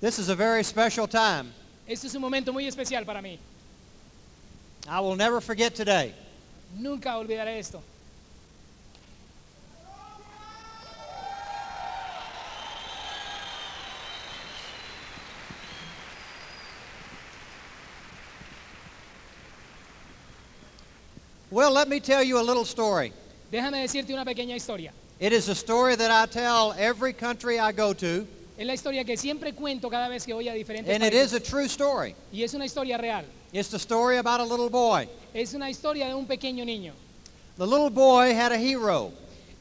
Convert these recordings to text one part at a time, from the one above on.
This is a very special time. Este es un momento muy especial para mí. I will never forget today. Nunca olvidaré esto. Well, let me tell you a little story. Déjame decirte una pequeña historia. It is a story that I tell every country I go to, Es la historia que siempre cuento cada vez que voy a diferentes and it is países. a true story. Y es una historia real. It's the story about a little boy. Es una historia de un pequeño niño. The little boy had a hero.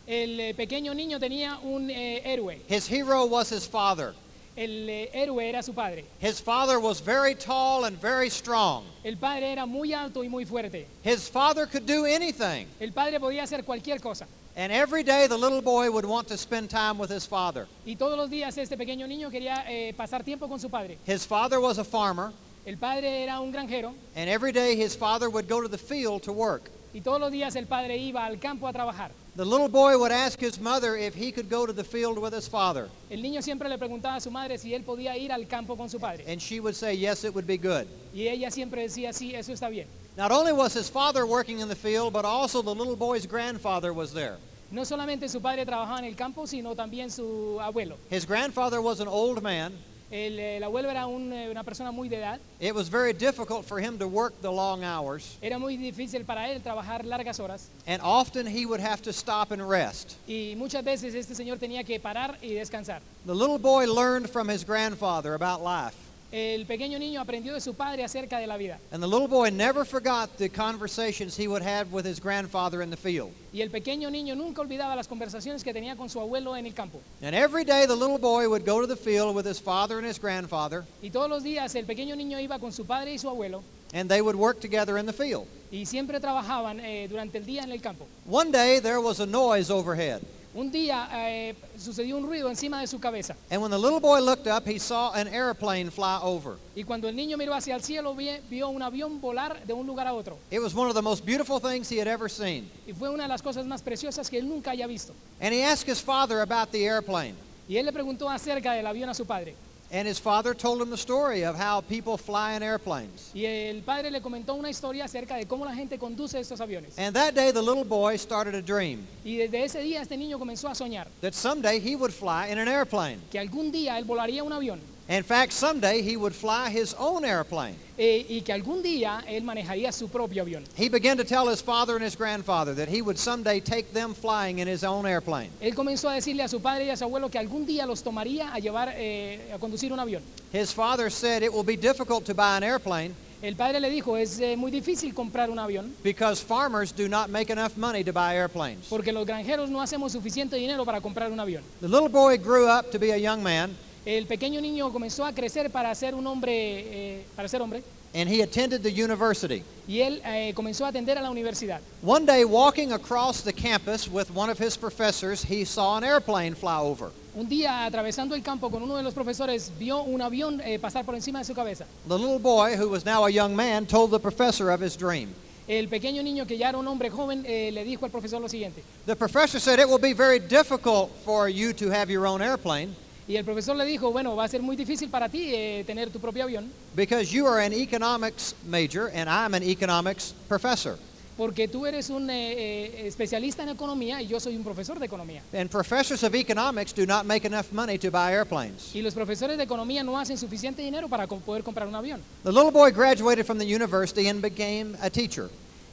El eh, pequeño niño tenía un eh, héroe. His hero was his father. El eh, héroe era su padre. His father was very tall and very strong. El padre era muy alto y muy fuerte. His father could do anything. El padre podía hacer cualquier cosa. And every day the little boy would want to spend time with his father. Y todos los días este pequeño niño quería eh, pasar tiempo con su padre. His father was a farmer, El padre era un granjero and every day his father would go to the field to work. y todos los días el padre iba al campo a trabajar. The little boy would ask his mother if he could go to the field with his father, El niño siempre le preguntaba a su madre si él podía ir al campo con su padre. and she would say, Yes, it would be good. Y ella siempre decía, sí, eso está bien. Not only was his father working in the field, but also the little boy's grandfather was there. No solamente su padre trabajaba en el campo, sino también su abuelo. His grandfather was an old man. El, el abuelo era un, eh, una persona muy de edad. It was very difficult for him to work the long hours, Era muy difícil para él trabajar largas horas. and often he would have to stop and rest. Y muchas veces este señor tenía que parar y descansar. The little boy learned from his grandfather about life, El pequeño niño aprendió de su padre acerca de la vida. and the little boy never forgot the conversations he would have with his grandfather in the field. Y el pequeño niño nunca olvidaba las conversaciones que tenía con su abuelo en el campo. And every day the little boy would go to the field with his father and his grandfather, Y todos los días el pequeño niño iba con su padre y su abuelo and they would work together in the field. y siempre trabajaban eh, durante el día en el campo. One day there was a noise overhead, Un día eh, sucedió un ruido encima de su cabeza and when the little boy looked up, he saw an airplane fly over. y cuando el niño miró hacia el cielo vi- vio un avión volar de un lugar a otro. It was one of the most beautiful things he had ever seen. Y fue una de las cosas más preciosas que él nunca haya visto. And he asked his father about the airplane. Y él le preguntó acerca del avión a su padre. And his father told him the story of how people fly in airplanes. Y el padre le comentó una historia acerca de cómo la gente conduce estos aviones. And that day the little boy started a dream Y desde ese día este niño comenzó a soñar that someday he would fly in an airplane. que algún día él volaría un avión In fact, someday he would fly his own airplane. eh, y que algún día él manejaría su propio avión. He began to tell his father and his grandfather that he would someday take them flying in his own airplane. Él comenzó a decirle a su padre y a su abuelo que algún día los tomaría a llevar eh, a conducir un avión. His father said it will be difficult to buy an airplane El padre le dijo, es eh, muy difícil comprar un avión because farmers do not make enough money to buy airplanes. porque los granjeros no hacemos suficiente dinero para comprar un avión. The little boy grew up to be a young man El pequeño niño comenzó a crecer para ser un hombre, eh, para ser hombre, and he attended the university. y él eh, comenzó a atender a la universidad. One day, walking across the campus with one of his professors, he saw an airplane fly over. Un día, atravesando el campo con uno de los profesores, vio un avión eh, pasar por encima de su cabeza. The little boy, who was now a young man, told the professor of his dream. El pequeño niño, que ya era un hombre joven, eh, le dijo al profesor lo siguiente. The professor said, It will be very difficult for you to have your own airplane Y el profesor le dijo, bueno, va a ser muy difícil para ti eh, tener tu propio avión, because you are an economics major and I'm an economics professor. porque tú eres un eh, eh, especialista en economía y yo soy un profesor de economía. And professors of economics do not make enough money to buy airplanes. Y los profesores de economía no hacen suficiente dinero para poder comprar un avión. The little boy graduated from the university and became a teacher.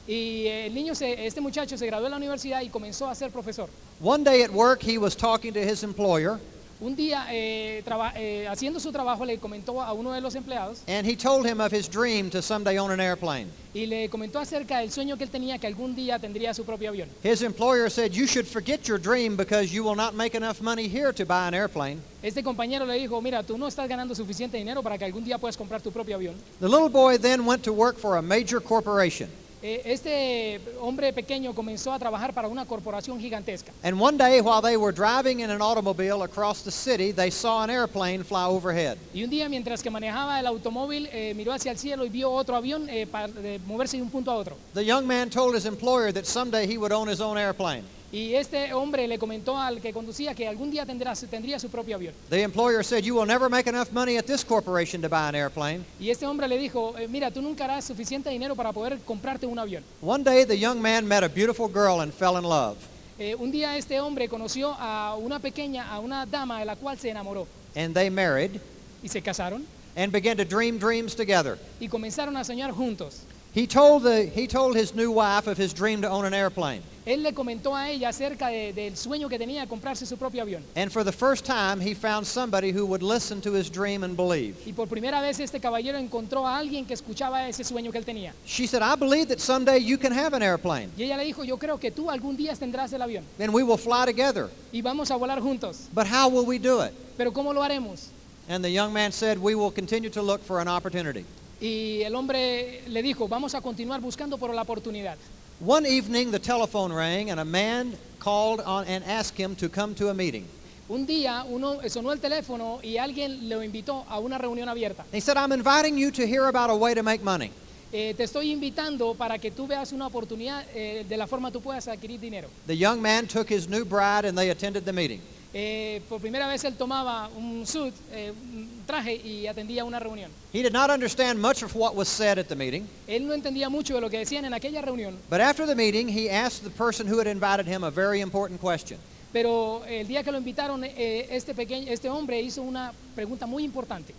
Y eh, el niño, se- este muchacho se graduó de la universidad y comenzó a ser profesor. One day at work, he was talking to his employer Un día, eh, eh, haciendo su trabajo, le comentó a uno de los empleados and he told him of his dream to someday own an airplane. y le comentó acerca del sueño que él tenía que algún día tendría su propio avión. His employer said, You should forget your dream because you will not make enough money here to buy an airplane. Este compañero le dijo, mira, tú no estás ganando suficiente dinero para que algún día puedas comprar tu propio avión. The little boy then went to work for a major corporation. Eh, este hombre pequeño comenzó a trabajar para una corporación gigantesca. And one day, while they were driving in an automobile across the city, they saw an airplane fly overhead. Y un día, mientras que manejaba el automóvil, eh, miró hacia el cielo y vio otro avión eh, para de moverse de un punto a otro. The young man told his employer that someday he would own his own airplane. Y este hombre le comentó al que conducía que algún día tendrá, tendría su propio avión. The employer said, You will never make enough money at this corporation to buy an airplane. Y este hombre le dijo, "Eh, mira, tú nunca harás suficiente dinero para poder comprarte un avión. One day, the young man met a beautiful girl and fell in love. Eh, un día este hombre conoció a una pequeña, a una dama de la cual se enamoró And they married y se casaron and began to dream dreams together. y comenzaron a soñar juntos. He told, the, he told his new wife of his dream to own an airplane. Él le comentó a ella acerca de- del sueño que tenía de comprarse su propio avión. And for the first time, he found somebody who would listen to his dream and believe. Y por primera vez este caballero encontró a alguien que escuchaba ese sueño que él tenía. She said, I believe that someday you can have an airplane Y ella le dijo, yo creo que tú algún día tendrás el avión and we will fly together. y vamos a volar juntos. But how will we do it? Pero ¿cómo lo haremos? And the young man said, We will continue to look for an opportunity. Y el hombre le dijo, vamos a continuar buscando por la oportunidad. One evening, the telephone rang and a man called on and asked him to come to a meeting. Un día uno sonó el teléfono y alguien lo invitó a una reunión abierta. He said, I'm inviting you to hear about a way to make money. Eh, te estoy invitando para que tú veas una oportunidad eh, de la forma tú puedas adquirir dinero. The young man took his new bride and they attended the meeting. Eh, por primera vez él tomaba un suit, eh, un traje y atendía una reunión. He did not understand much of what was said at the meeting, Él no entendía mucho de lo que decían en aquella reunión, but after the meeting, he asked the person who had invited him a very important question. pero el día que lo invitaron, eh, este, pequeño, este hombre hizo una pregunta muy importante.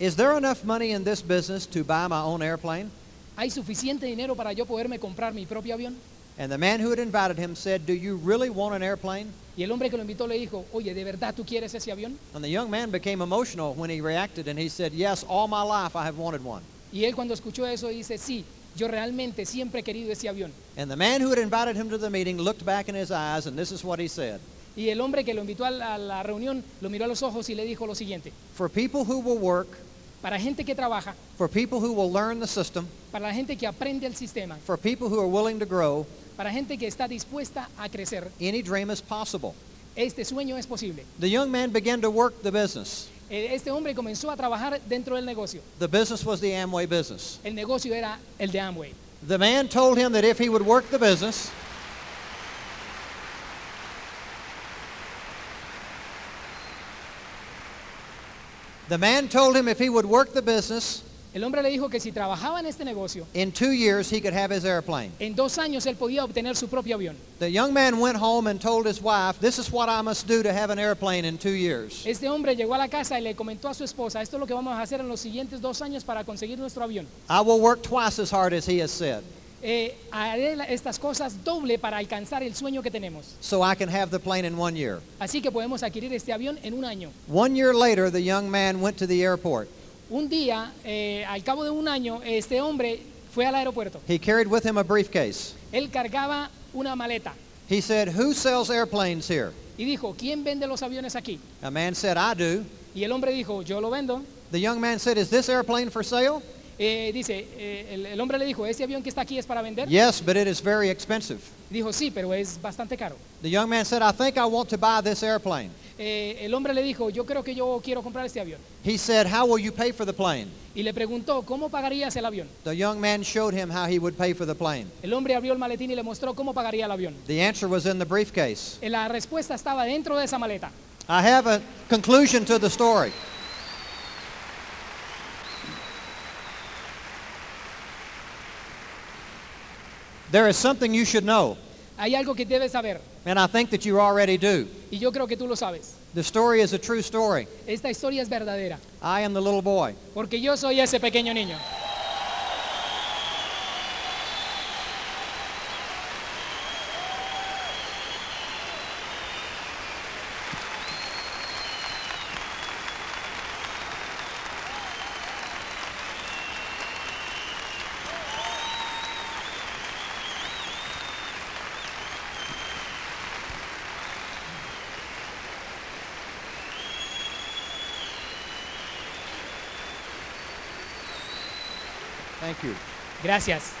Is there enough money in this business to buy my own airplane? ¿Hay suficiente dinero para yo poderme comprar mi propio avión? And the man who had invited him said, Do you really want an airplane? Y el hombre que lo invitó le dijo, oye, ¿de verdad tú quieres ese avión? And the young man became emotional when he reacted and he said, Yes, all my life I have wanted one. Y él cuando escuchó eso dice, sí, yo realmente siempre he querido ese avión. And the man who had invited him to the meeting looked back in his eyes and this is what he said Y el hombre que lo invitó a la, a la reunión lo miró a los ojos y le dijo lo siguiente, For people who will work, para gente que trabaja, for people who will learn the system, para la gente que aprende el sistema, for people who are willing to grow, para gente que está dispuesta a crecer, any dream is possible. este sueño es posible. The young man began to work the business. Eh, Este hombre comenzó a trabajar dentro del negocio. The business was the Amway business. El negocio era el de Amway. The man told him that if he would work the business, the man told him if he would work the business, El hombre le dijo que si trabajaba en este negocio, in two years he could have his airplane. en dos años él podía obtener su propio avión. The young man went home and told his wife, This is what I must do to have an airplane in two years. Este hombre llegó a la casa y le comentó a su esposa, esto es lo que vamos a hacer en los siguientes dos años para conseguir nuestro avión. I will work twice as hard as he has said, Eh, haré estas cosas doble para alcanzar el sueño que tenemos. so I can have the plane in one year. Así que podemos adquirir este avión en un año. One year later, the young man went to the airport. Un día, eh, al cabo de un año, este hombre fue al aeropuerto. He carried with him a briefcase. Él cargaba una maleta He said, Who sells airplanes here? y dijo, ¿quién vende los aviones aquí? A man said, I do. Y el hombre dijo, yo lo vendo. The young man said, Is this airplane for sale? Eh, dice, eh, el, el hombre le dijo, ¿este avión que está aquí es para vender? Yes, but it is very expensive. Dijo, sí, pero es bastante caro. The young man said, I think I want to buy this airplane. Eh, el hombre le dijo, yo creo que yo quiero comprar este avión. He said, How will you pay for the plane? Y le preguntó, ¿cómo pagarías el avión? The young man showed him how he would pay for the plane. El hombre abrió el maletín y le mostró cómo pagaría el avión. The answer was in the briefcase. La respuesta estaba dentro de esa maleta. I have a conclusion to the story. There is something you should know, Hay algo que debes saber and I think that you already do. y yo creo que tú lo sabes. The story is a true story. Esta historia es verdadera I am the little boy. porque yo soy ese pequeño niño. You. Gracias.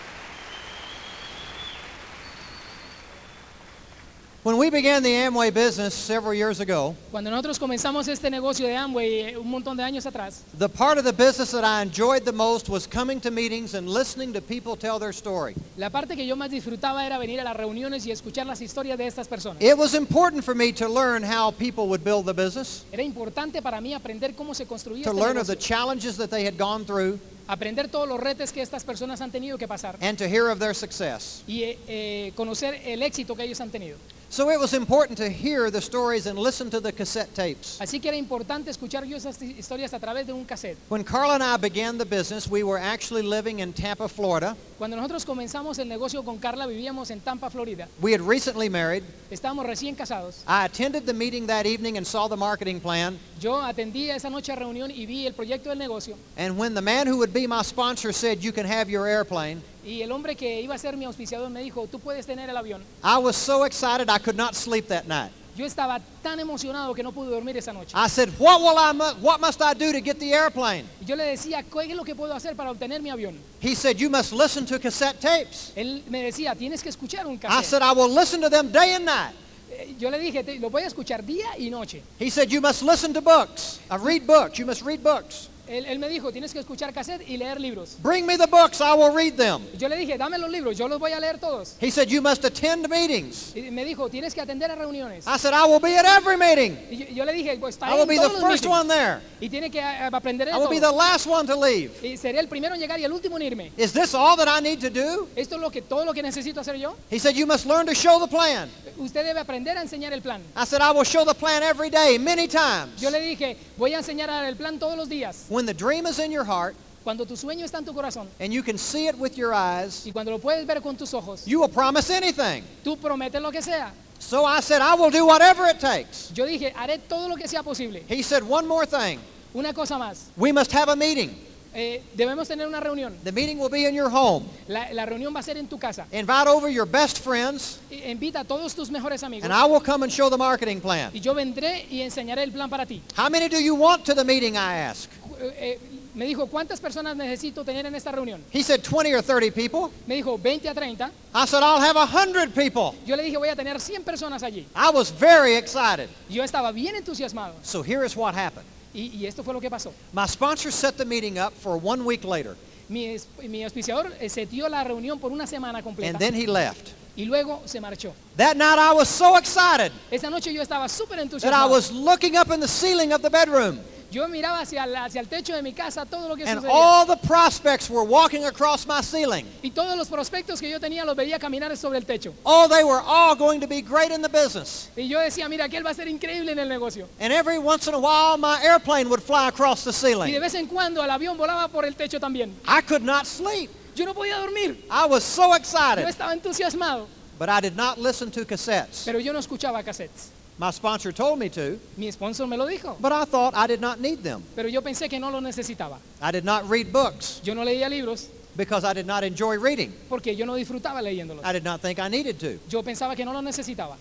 When we began the Amway business several years ago, Cuando nosotros comenzamos este negocio de Amway eh, un montón de años atrás, the part of the business that I enjoyed the most was coming to meetings and listening to people tell their story. la parte que yo más disfrutaba era venir a las reuniones y escuchar las historias de estas personas. It was important for me to learn how people would build the business, Era importante para mí aprender cómo se construía to este learn of the negocio, challenges that they had gone through, aprender todos los retos que estas personas han tenido que pasar and to hear of their success. y eh, eh, conocer el éxito que ellos han tenido. So it was important to hear the stories and listen to the cassette tapes. Así que era importante escuchar yo esas historias a través de un cassette. When Carla and I began the business, we were actually living in Tampa, Florida. Cuando nosotros comenzamos el negocio con Carla, vivíamos en Tampa, Florida. We had recently married. Estábamos recién casados. I attended the meeting that evening and saw the marketing plan. Yo atendí esa noche a reunión y vi el proyecto del negocio. And when the man who would be my sponsor said, You can have your airplane, Y el hombre que iba a ser mi auspiciador me dijo, tú puedes tener el avión. I was so excited I could not sleep that night. Yo estaba tan emocionado que no pude dormir esa noche. I said, What, will I mu- what must I do to get the airplane? Y yo le decía, ¿qué es lo que puedo hacer para obtener mi avión? He said, You must listen to cassette tapes. Él me decía, tienes que escuchar un I cassette. said, I will listen to them day and night. Eh, Yo le dije, "Te- lo voy a escuchar día y noche. He said, You must listen to books. I read books. You must read books. Él, él me dijo, tienes que escuchar cassette y leer libros. Bring me the books, I will read them. Yo le dije, dame los libros, yo los voy a leer todos. He said, You must attend meetings. Y me dijo, tienes que atender a reuniones. I said, I will be at every meeting. Y yo, yo le dije, pues está I will en be the todos los first meetings. one there. Y tiene que eh, aprender de I will be the todo. last one to leave. Y seré el primero en llegar y el último en irme. Is this all that I need to do? Esto es lo que, todo lo que necesito hacer yo. He said, You must learn to show the plan. Usted debe aprender a enseñar el plan. I said, I will show the plan every day, many times. Yo le dije, voy a enseñar el plan todos los días. When the dream is in your heart Cuando tu sueño está en tu corazón and you can see it with your eyes, y cuando lo puedes ver con tus ojos, you will promise anything. tú prometes lo que sea. So I said, I will do whatever it takes. Yo dije, haré todo lo que sea posible. He said, One more thing. Una cosa más, We must have a meeting. eh, debemos tener una reunión. The meeting will be in your home. La, la reunión va a ser en tu casa. Invite over your best friends, Invita a todos tus mejores amigos and I will come and show the marketing plan. y yo vendré y enseñaré el plan para ti. How many do you want to the meeting? I asked. Eh, eh, me dijo, ¿cuántas personas necesito tener en esta reunión? He said 20 or 30 people. Me dijo, 20 a 30. I said, I'll have 100 people. Yo le dije, voy a tener 100 personas allí. I was very excited. Yo estaba bien entusiasmado. So here is what happened. Y, y esto fue lo que pasó. My sponsor set the meeting up for one week later, Mi, mi auspiciador eh, setió la reunión por una semana and completa then he left. y luego se marchó. That night I was so excited Esa noche yo estaba súper that I entusiasmado. was looking up in the ceiling of the bedroom, Yo miraba hacia, la- hacia el techo de mi casa todo lo que and sucedía. all the prospects were walking across my ceiling. Y todos los prospectos que yo tenía los veía caminar sobre el techo. Oh, they were all going to be great in the business. Y yo decía, mira, aquel va a ser increíble en el negocio. And every once in a while, my airplane would fly across the Y de ceiling. vez en cuando el avión volaba por el techo también. I could not sleep. Yo no podía dormir. I was so Yo excited. estaba entusiasmado. But I did not listen to cassettes. Pero yo no escuchaba cassettes. My sponsor told me to, Mi sponsor me lo dijo. but I thought I did not need them. Pero yo pensé que no lo necesitaba. I did not read books Yo no leía libros because I did not enjoy reading. porque yo no disfrutaba leyéndolos. I did not think I needed to. Yo pensaba que no lo necesitaba.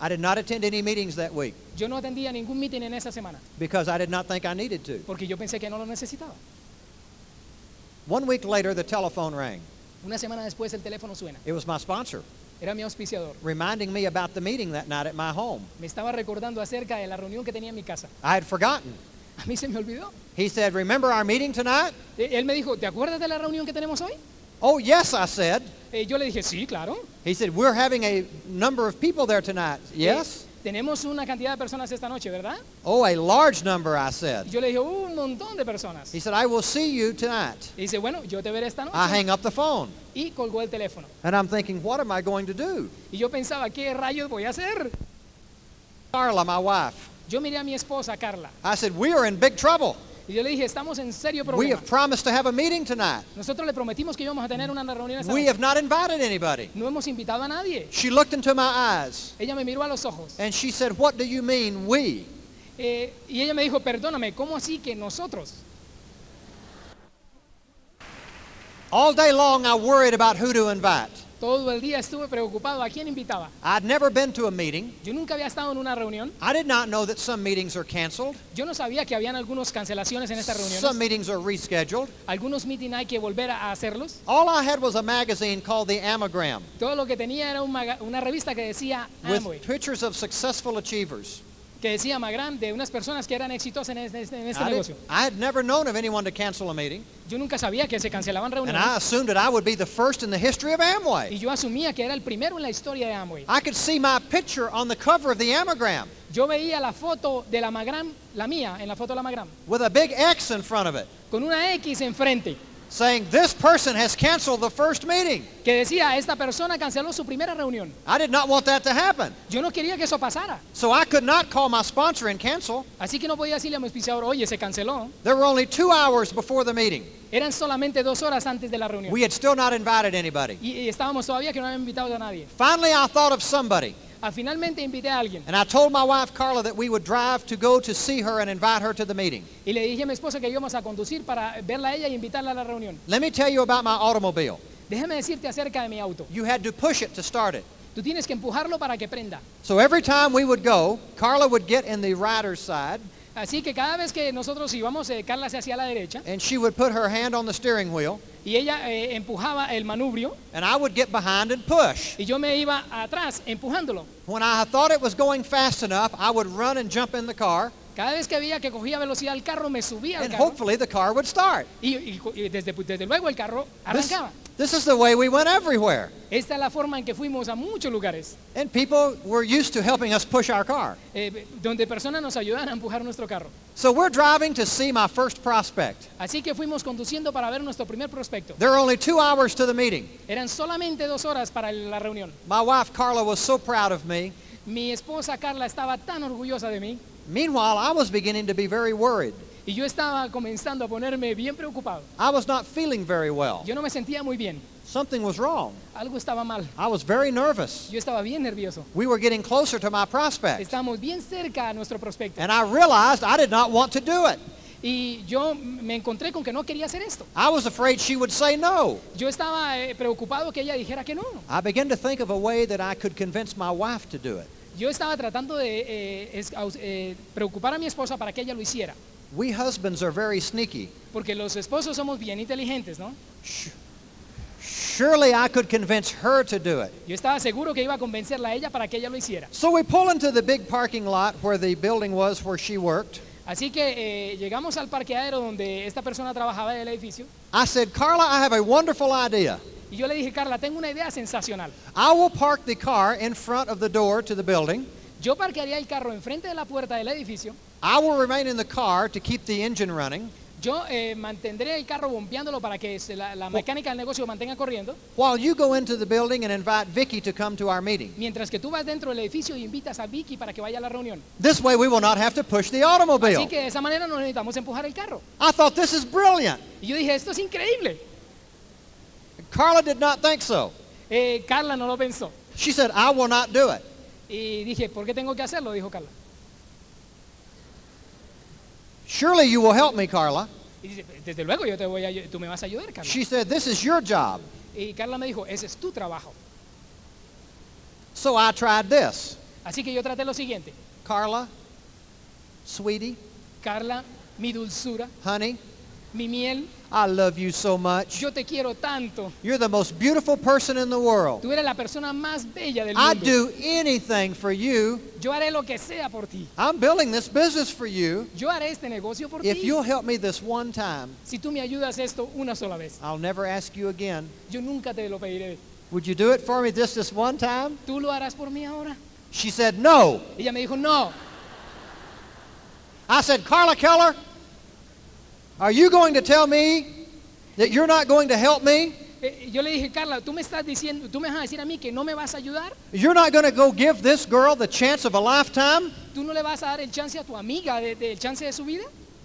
I did not attend any meetings that week Yo no atendía ningún meeting en esa semana because I did not think I needed to. porque yo pensé que no lo necesitaba. One week later, the telephone rang. Una semana después el teléfono suena. It was my sponsor Era mi auspiciador. reminding me about the meeting that night at my home. Me estaba recordando acerca de la reunión que tenía en mi casa. I had forgotten. A mí se me olvidó. He said, Remember our meeting tonight? Eh, Él me dijo, ¿te acuerdas de la reunión que tenemos hoy? Oh, yes, I said. Eh, yo le dije, sí, claro. He said, We're having a number of people there tonight. Yes? Tenemos una cantidad de personas esta noche, ¿verdad? Oh, a large number, I said. Yo le dije, un montón de personas. He said, I will see you tonight. Y dice, bueno, yo te veré esta I noche. hang up the phone. Y colgó el teléfono. And I'm thinking, What am I going to do? Y yo pensaba, ¿qué rayos voy a hacer? Carla, my wife. Yo miré a mi esposa, Carla. I said, We are in big trouble. Y yo le dije, estamos en serio We problema. have promised to have a meeting tonight. Nosotros le prometimos que íbamos a tener una reunión esta We noche. have not invited anybody. No hemos invitado a nadie. She looked into my eyes Ella me miró a los ojos. and she said, What do you mean, we? Eh, y ella me dijo, perdóname, ¿cómo así que nosotros? All day long, I worried about who to invite. Todo el día estuve preocupado a quién invitaba. I'd never been to a meeting. Yo nunca había estado en una reunión. I did not know that some meetings are canceled. Yo no sabía que habían algunas cancelaciones en estas Some reuniones. meetings are rescheduled. Algunos meetings hay que volver a hacerlos. All I had was a magazine called The Amagram Todo lo que tenía era un una revista que decía Amway, with pictures of successful achievers. Que decía Magram de unas personas que eran exitosas en este, en este I, negocio. I had never known of anyone to cancel a meeting, Yo nunca sabía que se cancelaban and I reuniones assumed that I would be the first in the history of y Amway. yo asumía que era el primero en la historia de Amway. I could see my picture on the cover of the Amagram Yo veía la foto de la Magram, la mía, en la foto de la Magram, with a big X in front of it, con una X enfrente, saying, This person has canceled the first meeting. que decía, esta persona canceló su primera reunión. I did not want that to happen. Yo no quería que eso pasara. So I could not call my sponsor and cancel. Así que no podía decirle a mi auspiciador, oye, se canceló. There were only two hours before the meeting. Eran solamente dos horas antes de la reunión. We had still not invited anybody. Y, y estábamos todavía que no habían invitado a nadie. Finally, I thought of somebody, Ah, finalmente invité a alguien and I told my wife Carla that we would drive to go to see her and invite her to the meeting. y le dije a mi esposa que íbamos a conducir para verla a ella y invitarla a la reunión. Let me tell you about my automobile. Déjame decirte acerca de mi auto. You had to push it to start it. Tú tienes que empujarlo para que prenda. So every time we would go, Carla would get in the rider's side, Así que cada vez que nosotros íbamos, eh, Carla se hacía a la derecha and she would put her hand on the steering wheel, y ella eh, empujaba el manubrio and I would get behind and push. y yo me iba atrás empujándolo. When I thought it was going fast enough, I would run and jump in the car, Cada vez que veía que cogía velocidad el carro, me subía al and carro hopefully the car would start. y, y- y desde, desde luego el carro arrancaba. this is the way we went everywhere. Esta es la forma en que fuimos a muchos lugares, And people were used to helping us push our car. eh, donde personas nos ayudaban a empujar nuestro carro. So we're driving to see my first prospect. Así que fuimos conduciendo para ver nuestro primer prospecto. There are only two hours to the meeting. Eran solamente dos horas para la reunión. My wife Carla was so proud of me. Mi esposa Carla estaba tan orgullosa de mí Meanwhile, I was beginning to be very worried. Y yo estaba comenzando a ponerme bien preocupado. I was not feeling very well. Yo no me sentía muy bien. Something was wrong. Algo estaba mal. I was very nervous. Yo estaba bien nervioso. We were getting closer to my prospect. Estábamos bien cerca a nuestro prospecto. And I realized I did not want to do it. Y yo me encontré con que no quería hacer esto. I was afraid she would say no. Yo estaba eh, preocupado que ella dijera que no. I began to think of a way that I could convince my wife to do it. Yo estaba tratando de eh, es- eh, preocupar a mi esposa para que ella lo hiciera. We husbands are very sneaky. Porque los esposos somos bien inteligentes, ¿no? Surely I could convince her to do it. Yo estaba seguro que iba a convencerla a ella para que ella lo hiciera. So we pull into the big parking lot where the building was where she worked. Así que eh, llegamos al parqueadero donde esta persona trabajaba del edificio. I said, Carla, I have a wonderful idea. Y yo le dije, Carla, tengo una idea sensacional. I will park the car in front of the door to the building. Yo parquearía el carro enfrente de la puerta del edificio. I will remain in the car to keep the engine running Yo eh, mantendré el carro bombeándolo para que se- la, la mecánica del negocio mantenga corriendo. while you go into the building and invite Vicky to come to our meeting. Mientras que tú vas dentro del edificio y invitas a Vicky para que vaya a la reunión. This way we will not have to push the automobile. Así que de esa manera no necesitamos empujar el carro. I thought this is brilliant. Y yo dije, esto es increíble. Carla did not think so. Eh, Carla no lo pensó. She said, I will not do it. Y dije, ¿por qué tengo que hacerlo? Dijo Carla. Surely you will help me, Carla. Y dice, desde luego yo te voy a, tú me vas a ayudar, Carla. She said, This is your job. Y Carla me dijo, ese es tu trabajo. So I tried this. Así que yo traté lo siguiente. Carla, sweetie, Carla, mi dulzura, honey, mi miel, I love you so much. yo te quiero tanto. You're the most beautiful person in the world. Tú eres la persona más bella del I'd do anything for you. Yo haré lo que sea por ti. I'm building this business for you. Yo haré este negocio por If ti. you'll help me this one time, Si tú me ayudas esto una sola vez, I'll never ask you again. yo nunca te lo pediré. Would you do it for me just this one time? ¿Tú lo harás por mí ahora? She said, No. Ella me dijo, no. I said, Carla Keller, are you going to tell me that you're not going to help me? Eh, Yo le dije, Carla, tú me estás diciendo, tú me vas a decir a mí que no me vas a ayudar. You're not going to go give this girl the chance of a lifetime? ¿Tú no le vas a dar el chance a tu amiga de- del chance de su vida?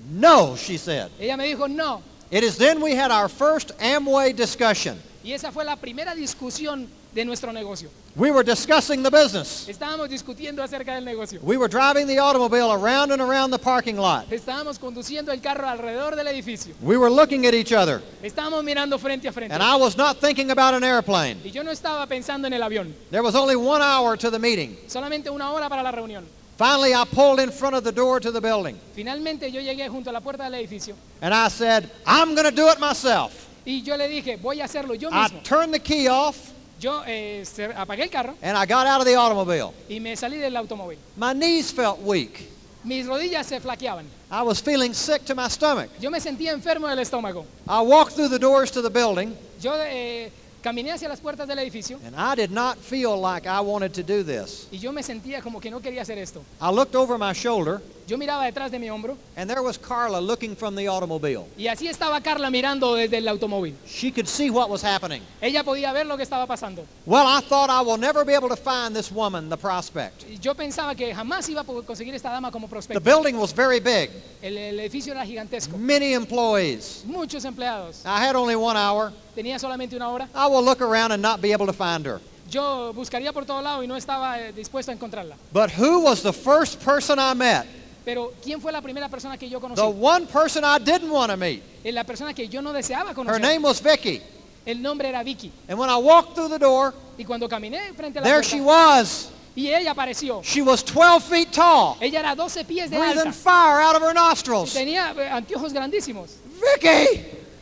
No, she said. Ella me dijo, no. It is then we had our first Amway discussion. Y esa fue la primera discusión de nuestro negocio. We were discussing the business. Estábamos discutiendo acerca del negocio. We were driving the automobile around and around the parking lot. Estábamos conduciendo el carro alrededor del edificio. We were looking at each other, Estábamos mirando frente a frente. and I was not thinking about an airplane. Y yo no estaba pensando en el avión. There was only one hour to the meeting. Solamente una hora para la reunión. Finally, I pulled in front of the door to the building, Finalmente yo llegué junto a la puerta del edificio and I said, I'm going to do it myself. y yo le dije, voy a hacerlo yo I turned the key off, Yo eh, apagué el carro and I got out of the automobile. y me salí del automóvil. My knees felt weak. Mis rodillas se flaqueaban. I was feeling sick to my stomach. Yo me sentía enfermo del estómago. I walked through the doors to the building, Yo eh, caminé hacia las puertas del edificio and I did not feel like I wanted to do this. y yo me sentía como que no quería hacer esto. I looked over my shoulder, Yo miraba detrás de mi hombro and there was Carla looking from the automobile. y así estaba Carla mirando desde el automóvil. She could see what was happening. Ella podía ver lo que estaba pasando. Well, I thought I will never be able to find this woman, the prospect. Yo pensaba que jamás iba a conseguir esta dama como The building was very big, El, el edificio era gigantesco. many employees. Muchos empleados. I had only one hour. Tenía solamente una hora. I will look around and not be able to find her. Yo buscaría por todo lado y no estaba eh, dispuesto a encontrarla. But who was the first person I met? Pero ¿quién fue la primera persona que yo The conocí? one person I didn't want to meet. La persona que yo no deseaba Her conocer. name was Vicky. El nombre era Vicky. And when I walked through the door, Y cuando caminé frente a la there puerta, she was. y ella apareció. She was 12 feet tall, Ella era 12 pies de breathing alta. fire out of her nostrils. Tenía eh, anteojos grandísimos. Vicky!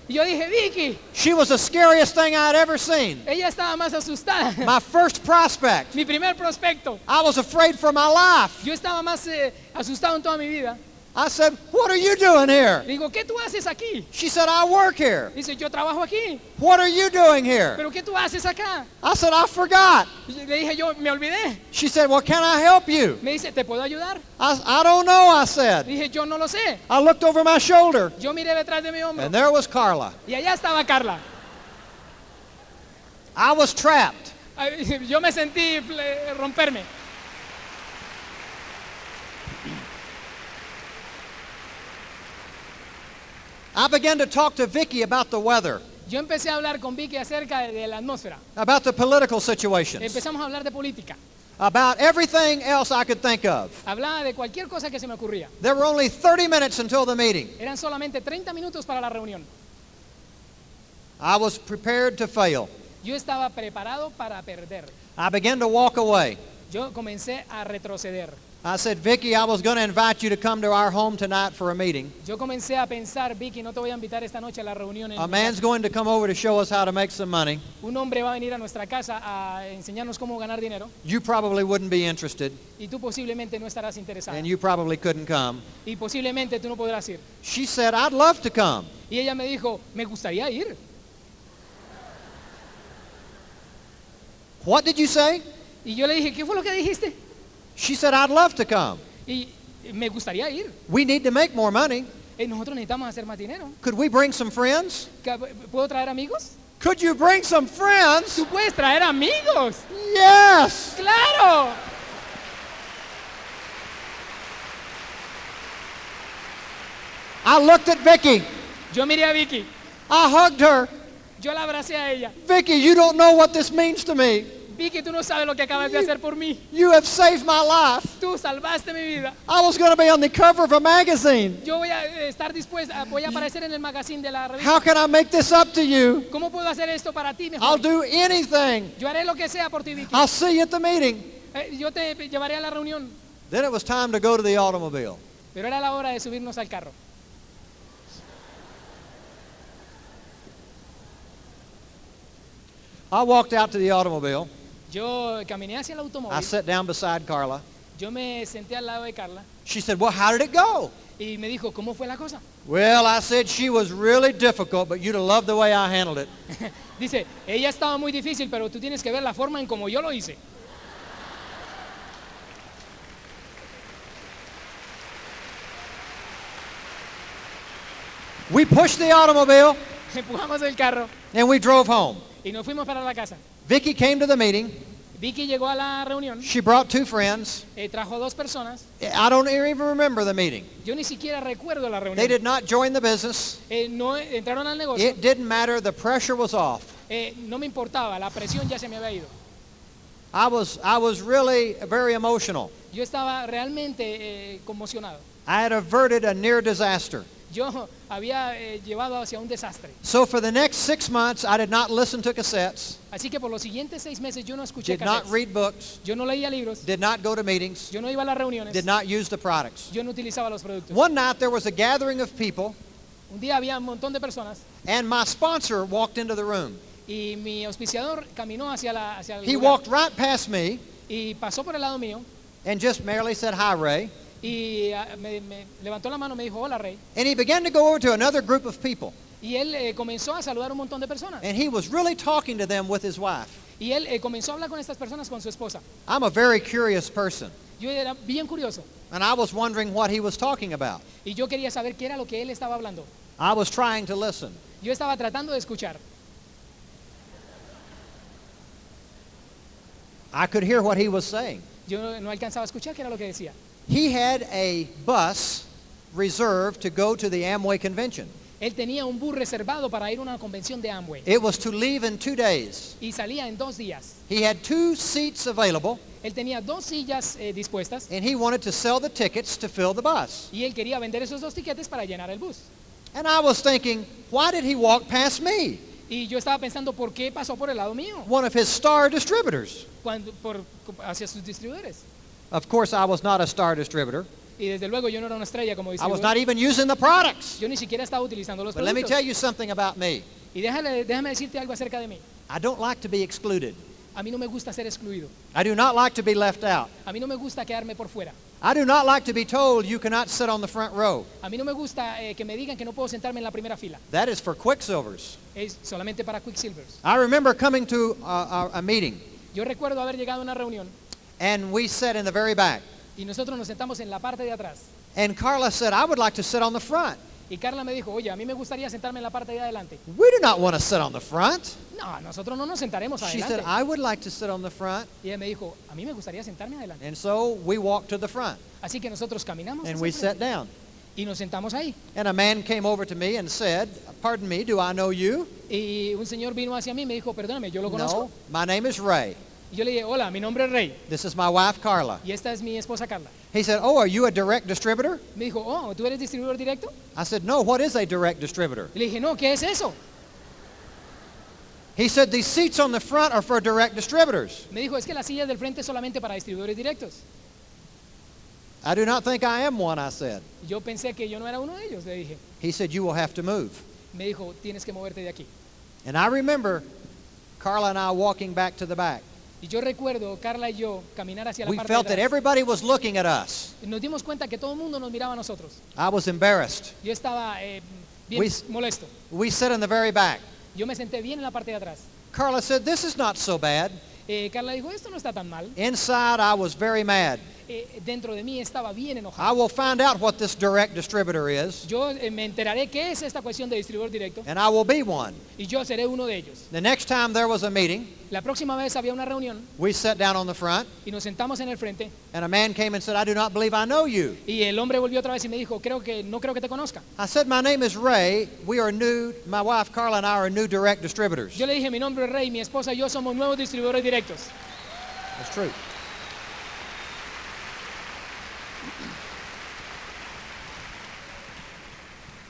Y yo dije, Vicky, She was the scariest thing I'd ever seen. ella estaba más asustada. My first prospect. Mi primer prospecto. I was afraid for my life. Yo estaba más eh, asustado en toda mi vida. I said, What are you doing here? Digo, ¿qué tú haces aquí? She said, I work here. Dice, yo trabajo aquí. What are you doing here? ¿Pero qué tú haces acá? I said, I forgot. Le dije, yo me olvidé. She said, Well, can I help you? Me dice, ¿te puedo ayudar? I, I don't know, I said. Dije, yo no lo sé. I looked over my shoulder, Yo miré detrás de mi hombro and there was Carla. y allá estaba Carla. I was trapped. Yo me sentí romperme. I began to talk to Vicky about the weather, Yo empecé a hablar con Vicky acerca de, la atmósfera. about the political situations, Empezamos a hablar de política. about everything else I could think of. Hablaba de cualquier cosa que se me ocurría. There were only 30 minutes until the meeting. Eran solamente 30 minutos para la reunión. I was prepared to fail. Yo estaba preparado para perder. I began to walk away. Yo comencé a retroceder. I said, Vicky, I was going to invite you to come to our home tonight for a meeting. Yo comencé a pensar, Vicky, no te voy a invitar esta noche a la reunión. en A man's going to come over to show us how to make some money. Un hombre va a venir a nuestra casa a enseñarnos cómo ganar dinero You probably wouldn't be interested, y tú posiblemente no estarás interesado. and you probably couldn't come. Y posiblemente tú no podrás ir. She said, I'd love to come. Y ella me dijo, me gustaría ir. What did you say? Y yo le dije, ¿qué fue lo que dijiste? She said, I'd love to come. Y me gustaría ir. We need to make more money. Eh, Nosotros necesitamos hacer más dinero. Could we bring some friends? ¿Puedo traer amigos? Could you bring some friends? Tú puedes traer amigos. Yes. Claro. I looked at Vicky. Yo miré a Vicky. I hugged her. Yo la abracé a ella. Vicky, you don't know what this means to me. Vicky, tú no sabes lo que acabas de hacer por mí. You have saved my life. Tú salvaste mi vida. I was going to be on the cover of a magazine. Yo voy a eh, estar dispuesta, voy a aparecer en el magazine de la revista. How can I make this up to you? ¿Cómo puedo hacer esto para ti I'll mejor? do anything. Yo haré lo que sea por ti, Vicky. I'll see you at the meeting. Eh, Yo te llevaré a la reunión. Then it was time to go to the automobile. Pero era la hora de subirnos al carro. I walked out to the automobile. Yo caminé hacia el I automóvil. sat down beside Carla. Yo me senté al lado de Carla She said, Well, how did it go? y me dijo, ¿cómo fue la cosa? Well, I said she was really difficult, but you'd have loved the way I handled it. Dice, ella estaba muy difícil, pero tú tienes que ver la forma en como yo lo hice. We pushed the automobile Empujamos el carro and we drove home. y nos fuimos para la casa. Vicky came to the meeting. Vicky llegó a la reunión, She brought two friends. eh, trajo dos personas. I don't even remember the meeting. Yo ni siquiera recuerdo la reunión. They did not join the business. Eh, no entraron al negocio. It didn't matter. The pressure was off. Eh, no me importaba, la presión ya se me había ido. I was, I was really very emotional. Yo estaba realmente eh, conmocionado. I had averted a near disaster. Yo había eh, llevado hacia un desastre. So for the next six months, I did not listen to cassettes, Así que por los siguientes seis meses yo no escuché did not cassettes. read books, Yo no leía libros, did not go to meetings, yo no iba a las reuniones, did not use the products. yo no utilizaba los productos. One night there was a gathering of people, Un día había un montón de personas and my sponsor walked into the room. y mi auspiciador caminó hacia, la, hacia el He lugar walked right past me y pasó por el lado mío and just merely said, Hi, Ray. Y ah, me, me levantó la mano, me dijo, hola rey. And he began to go over to another group of people. Y él eh, comenzó a saludar a un montón de personas. And he was really talking to them with his wife. Y él eh, comenzó a hablar con estas personas con su esposa. I'm a very curious person. Yo era bien curioso And I was wondering what he was talking about. y yo quería saber qué era lo que él estaba hablando. I was trying to listen. Yo estaba tratando de escuchar. I could hear what he was saying. Yo no, no alcanzaba a escuchar qué era lo que decía. He had a bus reserved to go to the Amway convention. Él tenía un bus reservado para ir a una convención de Amway It was to leave in two days. y salía en dos días. He had two seats available, Él tenía dos sillas eh, dispuestas and he wanted to sell the tickets to fill the bus. y él quería vender esos dos tiquetes para llenar el bus. And I was thinking, why did he walk past me, Y yo estaba pensando, ¿por qué pasó por el lado mío? one of his star distributors? Cuando, por, hacia sus distribuidores. Of course, I was not a star distributor. Y desde luego yo no era una estrella como I was distribuidor. not even using the products. Yo ni siquiera estaba utilizando los But let me tell productos. you something about me. Y déjale, déjame decirte algo acerca de mí. I don't like to be excluded. A mí no me gusta ser excluido. I do not like to be left out. A mí no me gusta quedarme por fuera. I do not like to be told you cannot sit on the front row. A mí no me gusta eh, que me digan que no puedo sentarme en la primera fila. That is for Quicksilvers. Es solamente para Quicksilvers. I remember coming to a, a, a meeting, Yo recuerdo haber llegado a una reunión and we sat in the very back. y nosotros nos sentamos en la parte de atrás. And Carla said, I would like to sit on the front. Y Carla me dijo, oye, a mí me gustaría sentarme en la parte de adelante. We do not want to sit on the front. No, nosotros no nos sentaremos She said. I would like to sit on the front. Y ella me dijo, a mí me gustaría sentarme adelante. And so we walked to the front Así que nosotros caminamos and hacia we frente sat down. y nos sentamos ahí. And a man came over to me and said, Pardon me, do I know you? Y un señor vino hacia mí y me dijo, perdóname, yo lo conozco. No, my name is Ray. Y yo le dije, hola, mi nombre es Rey This is my wife, Carla. y esta es mi esposa Carla. He said, Oh, are you a direct distributor? Me dijo, oh, ¿tú eres distribuidor directo? I said, No, what is a direct distributor? Y le dije, no, ¿qué es eso? He said, These seats on the front are for direct distributors. Me dijo, es que la silla del frente es solamente para distribuidores directos. I do not think I am one, I said. Yo pensé que yo no era uno de ellos, le dije. He said, You will have to move. Me dijo, tienes que moverte de aquí. And I remember Carla and I walking back to the back. Y yo recuerdo, Carla y yo, caminar hacia la We parte felt de that atrás. everybody was looking at us. Nos dimos cuenta que todo el mundo nos miraba a nosotros. I was embarrassed. Yo estaba eh, bien We- molesto. We in the very back. Yo me senté bien en la parte de atrás. Carla said, This is not so bad. Eh, Carla dijo, esto no está tan mal. Inside, I was very mad. Eh, dentro de mí estaba bien I enojado. will find out what this direct distributor is, Yo eh, me enteraré qué es esta cuestión de distribuidor directo and I will be one. y yo seré uno de ellos. The next time there was a meeting, La próxima vez había una reunión we sat down on the front, y nos sentamos en el frente and a man came and said, I do not believe I know you. y el hombre volvió otra vez y me dijo, creo que no creo que te conozca. I said, My name is Ray. We are new, my wife Carla and I are new direct distributors. Yo le dije, mi nombre es Rey, mi esposa y yo somos nuevos distribuidores directos. That's true.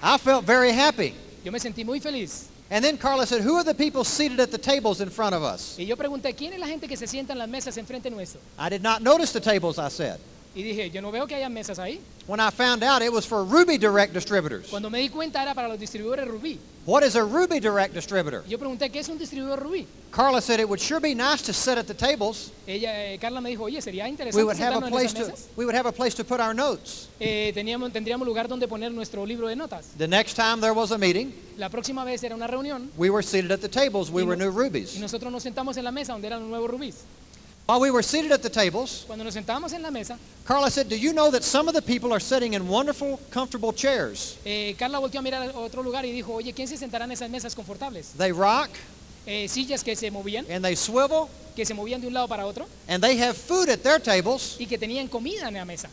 I felt very happy. Yo me sentí muy feliz. And then Carla said, Who are the people seated at the tables in front of us? Y yo pregunté, ¿quién es la gente que se sienta en las mesas enfrente nuestro? I did not notice the tables, I said. Y dije, yo no veo que haya mesas ahí. When I found out it was for Ruby Direct Distributors. Cuando me di cuenta era para los distribuidores Rubí. What is a Ruby Direct Distributor? Yo pregunté, ¿qué es un distribuidor Rubí? Carla said it would sure be nice to sit at the tables. Ella, eh, Carla me dijo, oye, sería We interesante would have a place to we would have a place to put our notes. Eh, teníamos, tendríamos lugar donde poner nuestro libro de notas. The next time there was a meeting, La próxima vez era una reunión we were seated at the tables. We Y were no- new rubies. y nosotros nos sentamos en la mesa donde eran los nuevos rubíes. While we were seated at the tables, Cuando nos sentábamos en la mesa, Carla said, Do you know that some of the people are sitting in wonderful, comfortable chairs? eh, Carla volteó a mirar a otro lugar y dijo, oye, ¿quién se sentará en esas mesas confortables? They rock Eh, sillas que se movían, and they swivel que se movían de un lado para otro and they have food at their tables. y que tenían comida en la mesa.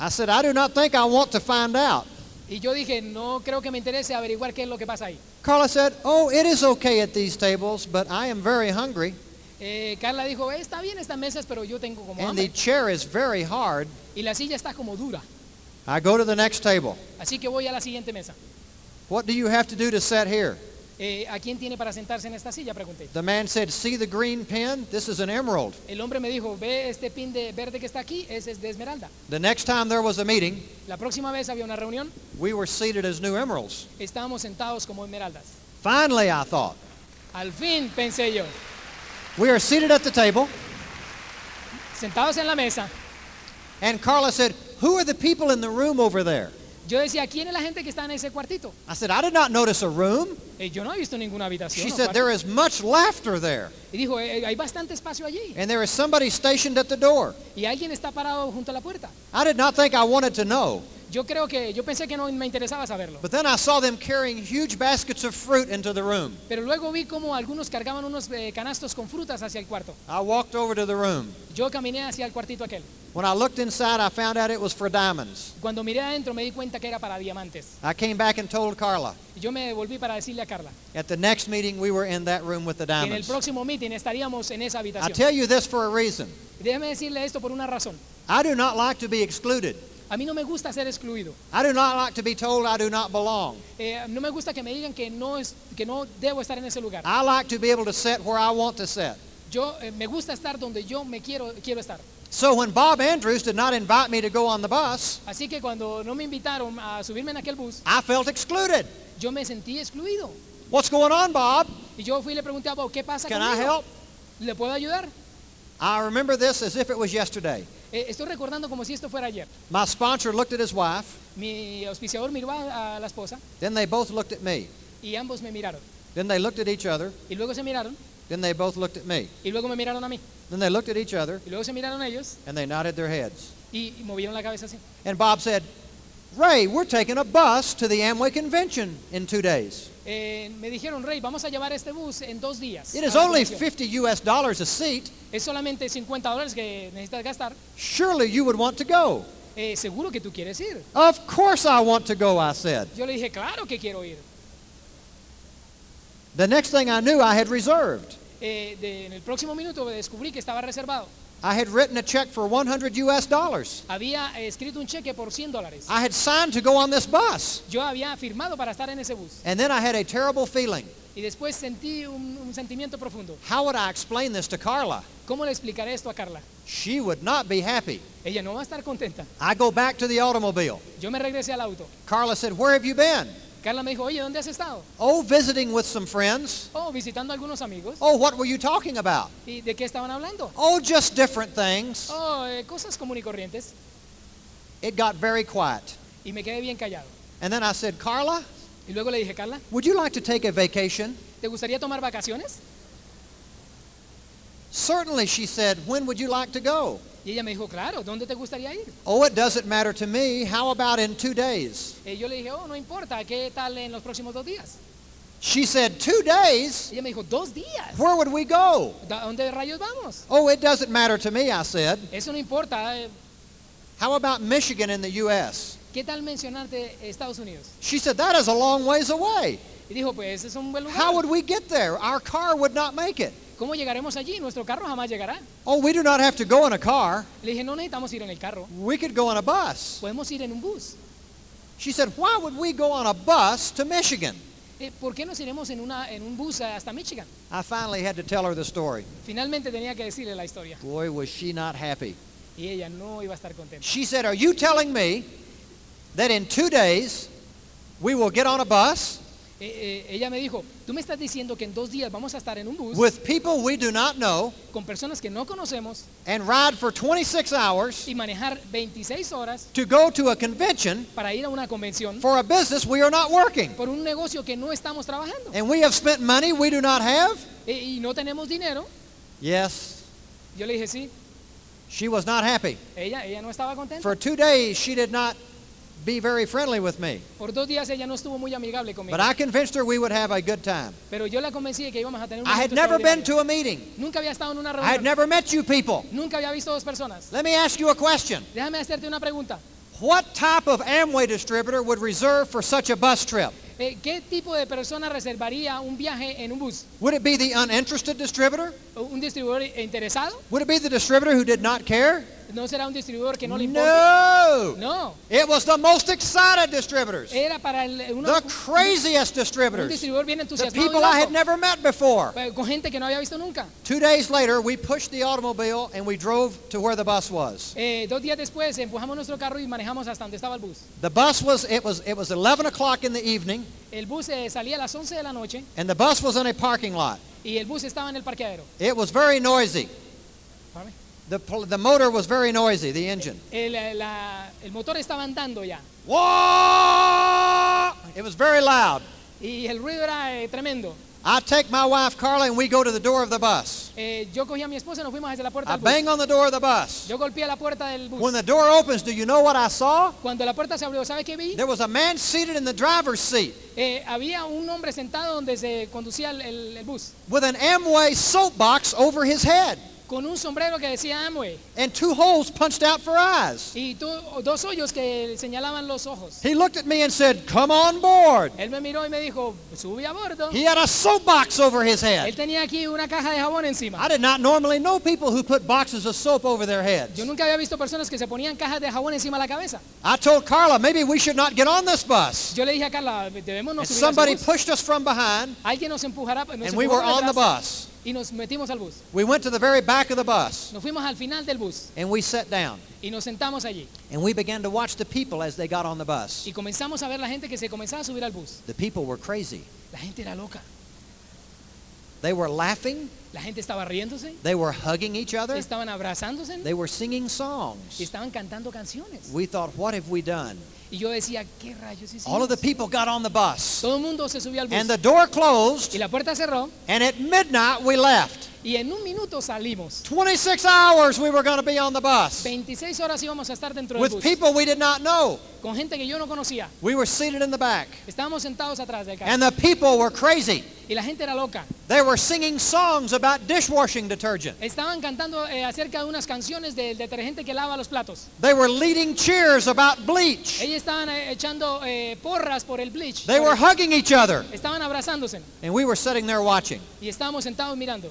I said, I do not think I want to find out. Y yo dije, no creo que me interese averiguar qué es lo que pasa ahí. Carla said, Oh, it is okay at these tables, but I am very hungry, Eh, Carla dijo, "Eh, está bien estas mesas, pero yo tengo como and the hambre. chair is very hard. Y la silla está como dura. I go to the next table. Así que voy a la siguiente mesa. What do you have to do to sit here? Eh, ¿A quién tiene para sentarse en esta silla? Pregunté. The man said, See the green pin? This is an emerald. El hombre me dijo, ve este pin de verde que está aquí, ese es de esmeralda. The next time there was a meeting, La próxima vez había una reunión, we were seated as new emeralds. estábamos sentados como esmeraldas. Finally, I thought, Al fin, pensé yo, we are seated at the table, sentados en la mesa, and Carla said, Who are the people in the room over there? Yo decía, ¿quién es la gente que está en ese cuartito? I said, I did not notice a room. Eh, yo no he visto ninguna habitación. She o said, cuarto". There is much laughter there, Y dijo, "Eh, hay bastante espacio allí. and there is somebody stationed at the door. Y alguien está parado junto a la puerta. I did not think I wanted to know, Yo creo que, yo pensé que no me interesaba saberlo. but then I saw them carrying huge baskets of fruit into the room. Pero luego vi como algunos cargaban unos eh, canastos con frutas hacia el cuarto. I walked over to the room. Yo caminé hacia el cuartito aquel. When I looked inside, I found out it was for diamonds. Cuando miré adentro me di cuenta que era para diamantes. I came back and told Carla. Y yo me devolví para decirle a Carla At the next meeting, we were in that room with the que en el diamonds. próximo meeting estaríamos en esa I habitación. tell you this for a reason. Y Déjeme decirle esto por una razón. I do not like to be excluded. A mí no me gusta ser excluido. I do not like to be told I do not belong. Eh, no me gusta que me digan que no, es, que no debo estar en ese lugar. I like to be able to sit where I want to sit. Yo eh, me gusta estar donde yo me quiero, quiero estar. So when Bob Andrews did not invite me to go on the bus, Así que cuando no me invitaron a subirme en aquel bus, I felt excluded. yo me sentí excluido. What's going on, Bob? Y yo fui y le pregunté a Bob, ¿qué pasa Can I conmigo? help? ¿Le puedo ayudar? I remember this as if it was yesterday. Eh, estoy recordando como si esto fuera ayer. My sponsor looked at his wife, Mi auspiciador miró a, a la esposa then they both looked at me. y ambos me miraron. Then they looked at each other, Y luego se miraron then they both looked at me. y luego me miraron a mí. Then they looked at each other, Y luego se miraron ellos and they nodded their heads. y, y movieron la cabeza así. And Bob said, Ray, we're taking a bus to the Amway convention in two days. Eh, me dijeron, Rey, vamos a llevar este bus en dos días. It is only convención. 50 US dollars a seat. Es solamente 50 dólares que necesitas gastar. Surely you would want to go. Eh, seguro que tú quieres ir. Of course I want to go, I said. Yo le dije, claro que quiero ir. The next thing I knew, I had reserved. Eh, de- en el próximo minuto descubrí que estaba reservado. I had written a check for 100 US dollars. Había escrito un cheque por 100 dólares. I had signed to go on this bus. Yo había firmado para estar en ese bus. And then I had a terrible feeling. Y después sentí un, un sentimiento profundo. How would I explain this to Carla? ¿Cómo le explicaré esto a Carla? She would not be happy. Ella no va a estar contenta. I go back to the automobile. Yo me regresé al auto. Carla said, Where have you been? Carla me dijo, oye, ¿dónde has estado? Oh, visiting with some friends. Oh, visitando algunos amigos. Oh, what were you talking about? ¿Y de qué estaban hablando? Oh, just different things. Oh, eh, cosas comunes y corrientes. It got very quiet. Y me quedé bien callado. And then I said, Carla, Y luego le dije, Carla, would you like to take a vacation? ¿te gustaría tomar vacaciones? Certainly, she said, When would you like to go? Y ella me dijo, claro, ¿dónde te gustaría ir? Oh, it doesn't matter to me. How about in two days? Yo le dije, oh, no importa, ¿qué tal en los próximos dos días? She said, Two days? Ella me dijo, dos días. Where would we go? ¿A dónde rayos vamos? Oh, it doesn't matter to me, I said. Eso no importa. eh, How about Michigan in the U.S.? ¿Qué tal mencionarte Estados Unidos? She said, That is a long ways away. Y dijo, pues es un buen lugar. How would we get there? Our car would not make it. ¿Cómo llegaremos allí? Nuestro carro jamás llegará. Oh, we do not have to go in a car. Le dije, no necesitamos ir en el carro. We could go on a bus. Podemos ir en un bus. She said, Why would we go on a bus to Michigan? Eh, ¿Por qué nos iremos en, una, en un bus hasta Michigan? I finally had to tell her the story. Finalmente tenía que decirle la historia. Boy, was she not happy. Y ella no iba a estar contenta. She said, Are you telling me that in two days we will get on a bus Eh, eh, ella me dijo, tú me estás diciendo que en dos días vamos a estar en un bus with people we do not know con personas que no conocemos and ride for 26 hours y manejar 26 horas to go to a convention para ir a una convención for a business we are not working? por un negocio que no estamos trabajando And we have spent money we do not have? Y no tenemos dinero. Yes, Yo le dije, sí, she was not happy. ella, ella no estaba contenta. For two days, she did not be very friendly with me. Por dos días ella no estuvo muy amigable conmigo. But I convinced her we would have a good time. Pero yo la convencí de que íbamos a tener un I had never been to a meeting. Nunca había estado en una reunión. I had never met you people. Nunca había visto dos personas. Let me ask you a question. Déjame hacerte una pregunta. What type of Amway distributor would reserve for such a bus trip? Eh, ¿Qué tipo de persona reservaría un viaje en un bus? Would it be the uninterested distributor? ¿Un distribuidor interesado? Would it be the distributor who did not care? ¿No será un distribuidor que no le? No. No, It was the most excited distributors. era para el, uno- The craziest un distributors. distribuidor bien The entusiasmado y people I had never met before. con gente que no había visto nunca. Two days later, we pushed the automobile and we drove to where the bus was. Eh, dos días después empujamos nuestro carro y manejamos hasta donde estaba el bus. The bus was it was it was 11 o'clock in the evening, El bus eh, salía a las 11 de la noche and the bus was in a parking lot. y el bus estaba en el parqueadero. It was very noisy. The the motor was very noisy. The engine. El, la- el motor estaba andando ya Whoa! It was very loud. y el ruido era eh, tremendo. I take my wife Carla and we go to the door of the bus. Eh, yo cogí a mi esposa y nos fuimos hacia la puerta I del bus. bang on the door of the bus. Yo golpeé la puerta del bus. When the door opens, do you know what I saw? Cuando la puerta se abrió, ¿sabe qué vi? There was a man seated in the driver's seat Eh, había un hombre sentado donde se conducía el, el- el bus with an Amway soapbox over his head con un sombrero que decía Amway and two holes punched out for eyes. y dos hoyos que señalaban los ojos. He looked at me and said, Come on board. Él me miró y me dijo, sube a bordo. He had a soap box over his Él head. tenía aquí una caja de jabón encima. I did not normally know people who put boxes of soap over their heads. Yo nunca había visto personas que se ponían cajas de jabón encima de la cabeza. I told Carla, maybe we should not get on this bus. Yo le dije a Carla, debemos no subir somebody pushed us from behind, Alguien nos empujará, nos and we were on the bus. Y nos metimos al bus. We went to the very back of the bus, Nos fuimos al final del bus and we sat down. y nos sentamos allí. And we began to watch the people as they got on the bus. Y comenzamos a ver la gente que se comenzaba a subir al bus. The people were crazy. La gente era loca. They were laughing, La gente estaba riéndose, they were hugging each other, estaban abrazándose, they were singing songs. estaban cantando canciones. We thought, what have we done? Y yo decía, ¿qué rayos hicimos? All of the people got on the bus, Todo el mundo se subió al bus. and the door closed, Y la puerta cerró and at midnight we left. Y en un minuto salimos. 26 hours we were going to be on the bus 26 horas íbamos a estar dentro del with bus people we did not know. con gente que yo no conocía. We were seated in the back, Estábamos sentados atrás del carro and the people were crazy. y la gente era loca. They were singing songs about dishwashing detergent. Estaban cantando eh, acerca de unas canciones del detergente que lava los platos. They were leading cheers about bleach. Ellos estaban eh, echando eh, porras por el bleach. They were hugging each other, estaban abrazándose and we were sitting there watching. y estábamos sentados mirando.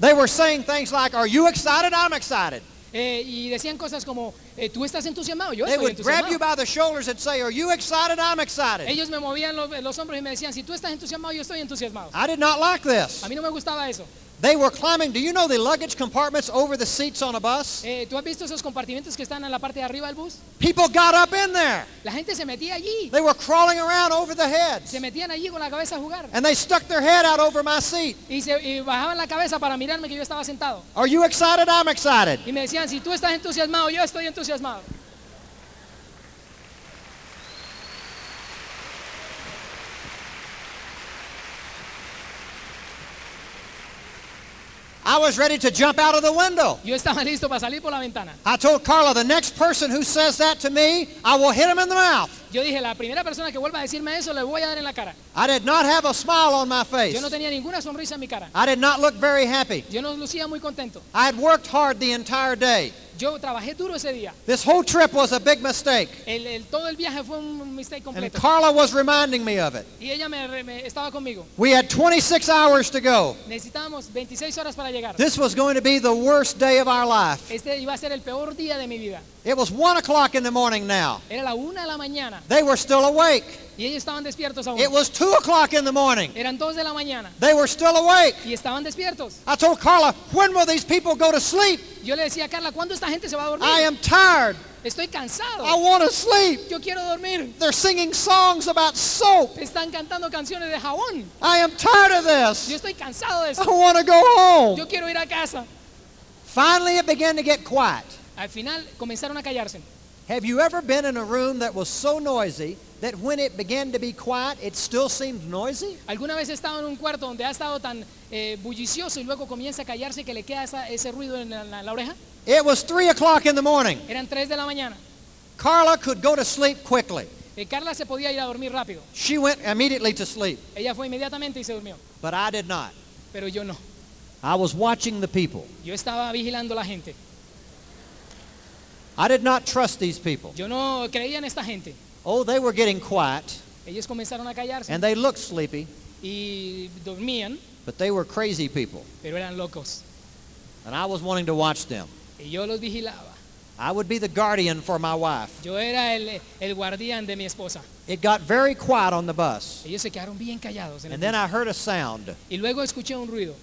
They were saying things like, Are you excited? I'm excited. Eh, y decían cosas como, eh, ¿tú estás entusiasmado? Yo They estoy would grab you entusiasmado. by the shoulders and say, Are you excited? I'm excited. Ellos me movían los, los hombros y me decían, si tú estás entusiasmado, yo estoy entusiasmado. I did not like this. A mí no me gustaba eso. They were climbing. Do you know the luggage compartments over the seats on a bus? Eh, ¿Tú has visto esos compartimentos que están en la parte de arriba del bus? People got up in there. La gente se metía allí. They were crawling around over the heads. Se metían allí con la cabeza a jugar. And they stuck their head out over my seat. Y, se, y bajaban la cabeza para mirarme que yo estaba sentado. Are you excited? I'm excited. Y me decían, si tú estás entusiasmado, yo estoy entusiasmado. I was ready to jump out of the window. Yo estaba listo para salir por la ventana. I told Carla, the next person who says that to me, I will hit him in the mouth. Yo dije, la primera persona que vuelva a decirme eso, le voy a dar en la cara. I did not have a smile on my face. Yo no tenía ninguna sonrisa en mi cara. I did not look very happy. Yo no lucía muy contento. I had worked hard the entire day. Yo trabajé duro ese día. This whole trip was a big mistake. El, el- todo el viaje fue un mistake And completo. Carla was reminding me of it. Y ella me- estaba conmigo. We had 26 hours to go. Necesitábamos 26 horas para llegar. This was going to be the worst day of our life. Este iba a ser el peor día de mi vida. It was 1 o'clock in the morning now. Era la una de la mañana They were still awake. y ellos estaban despiertos aún. It was 2 o'clock in the morning. Eran dos de la mañana They were still awake. y estaban despiertos. I told Carla, when will these people go to sleep? Yo le decía a Carla, ¿cuándo esta gente se va a dormir? I am tired. Estoy cansado. I want to sleep. Yo quiero dormir. They're singing songs about soap. Están cantando canciones de jabón. I am tired of Yo this. estoy cansado de I want to go home. Yo quiero ir a casa. Finally, it began to get quiet. Al final comenzaron a callarse. Have you ever been in a room that was so noisy that when it began to be quiet, it still seemed noisy? ¿Alguna vez he estado en un cuarto donde ha estado tan eh, bullicioso y luego comienza a callarse que le queda esa- ese ruido en la, oreja? It was 3 o'clock in the morning. Eran 3 de la mañana. Carla could go to sleep quickly. Eh, Carla se podía ir a dormir rápido. She went immediately to sleep, Ella fue inmediatamente y se durmió. but I did not. Pero yo no. I was watching the people. Yo estaba vigilando la gente. I did not trust these people. Yo no creía en esta gente. Oh, they were getting quiet Ellos comenzaron a callarse and they looked sleepy, y dormían, but they were crazy people. pero eran locos. And I was wanting to watch them. Y yo los vigilaba. I would be the guardian for my wife. Yo era el, el guardián de mi esposa. It got very quiet on the bus. Ellos se quedaron bien callados. En el And then bus. I heard a sound. Y luego escuché un ruido.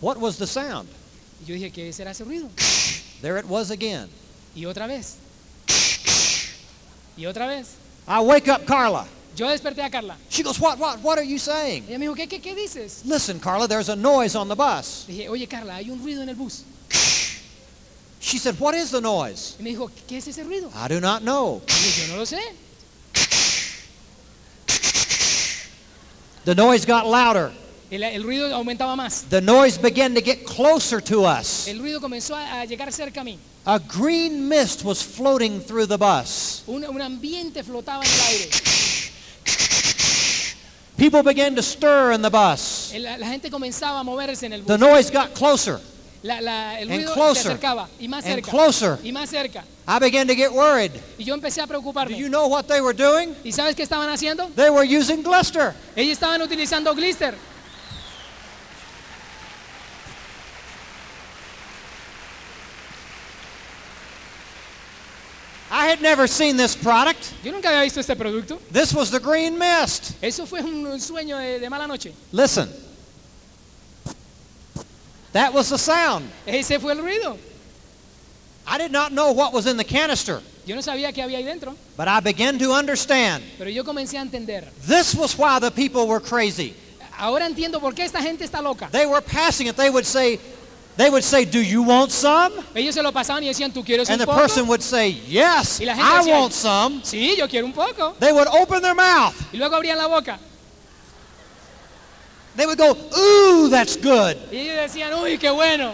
What was the sound? Y yo dije, ¿qué será ese ruido? There it was again. Y otra vez. Y otra vez. I wake up Carla. Yo desperté a Carla. She goes, What, what, what are you saying? Ella me dijo, ¿qué, qué, qué dices? Listen, Carla, there's a noise on the bus. Dije, oye Carla, hay un ruido en el bus. She said, What is the noise? Y me dijo, ¿qué es ese ruido? I do not know. Dije, yo no lo sé. The noise got louder. El, el ruido aumentaba más. The noise began to get closer to us. El ruido comenzó a, a llegar cerca a mí. A green mist was floating through the bus. Un, un ambiente flotaba en el aire. People began to stir in the bus. El- la, gente comenzaba a moverse en el The bus. noise got closer. La- la- el and ruido se closer, acercaba y más and cerca. closer. Y más cerca. I began to get worried. Y yo empecé a Do preocuparme. you know what they were doing? ¿Y sabes qué estaban haciendo? They were using glister. Ellos estaban utilizando glister. I had never seen this product. Yo nunca había visto este producto. This was the green mist. Eso fue un, un sueño de, de mala noche. Listen. That was the sound. Ese fue el ruido. I did not know what was in the canister, Yo no sabía qué había ahí dentro, but I began to understand. pero yo comencé a entender. This was why the people were crazy. Ahora entiendo por qué esta gente está loca. They were passing it. They would say, they would say, "Do you want some?" Ellos se lo pasaban y decían, ¿tú quieres And un the poco? person would say, "Yes, Y la gente I decía, want some." Sí, yo quiero un poco. They would open their mouth. Y luego abrían la boca. They would go, "Ooh, that's good." Y ellos decían, uy, qué bueno.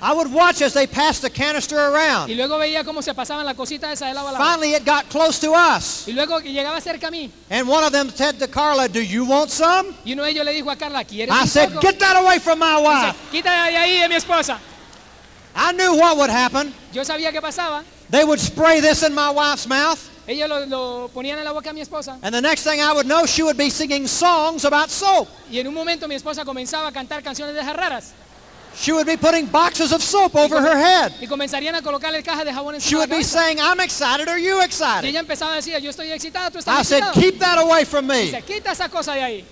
I would watch as they passed the canister Y around. luego veía cómo se pasaban la cosita esa de lado a lado. Finally, it got close to us. Y luego llegaba cerca a mí. And one of them said to Carla, "Do you want some?" Y uno de ellos le dijo a Carla, ¿quieres I said, poco? "Get that away from my wife." quita de ahí de mi esposa. I knew what would happen. Yo sabía qué pasaba. They would spray this in my wife's mouth, Ellos lo, lo ponían en la boca a mi esposa. and the next thing I would know, she would be singing songs about soap. Y en un momento mi esposa comenzaba a cantar canciones de esas raras. She would be putting boxes of soap over her head. Y comenzarían a colocarle cajas de jabón She would be saying, I'm excited, are you Y excited? ella empezaba a decir, yo estoy excitada, tú I said, keep that away from me. Dice, quita esa cosa de ahí.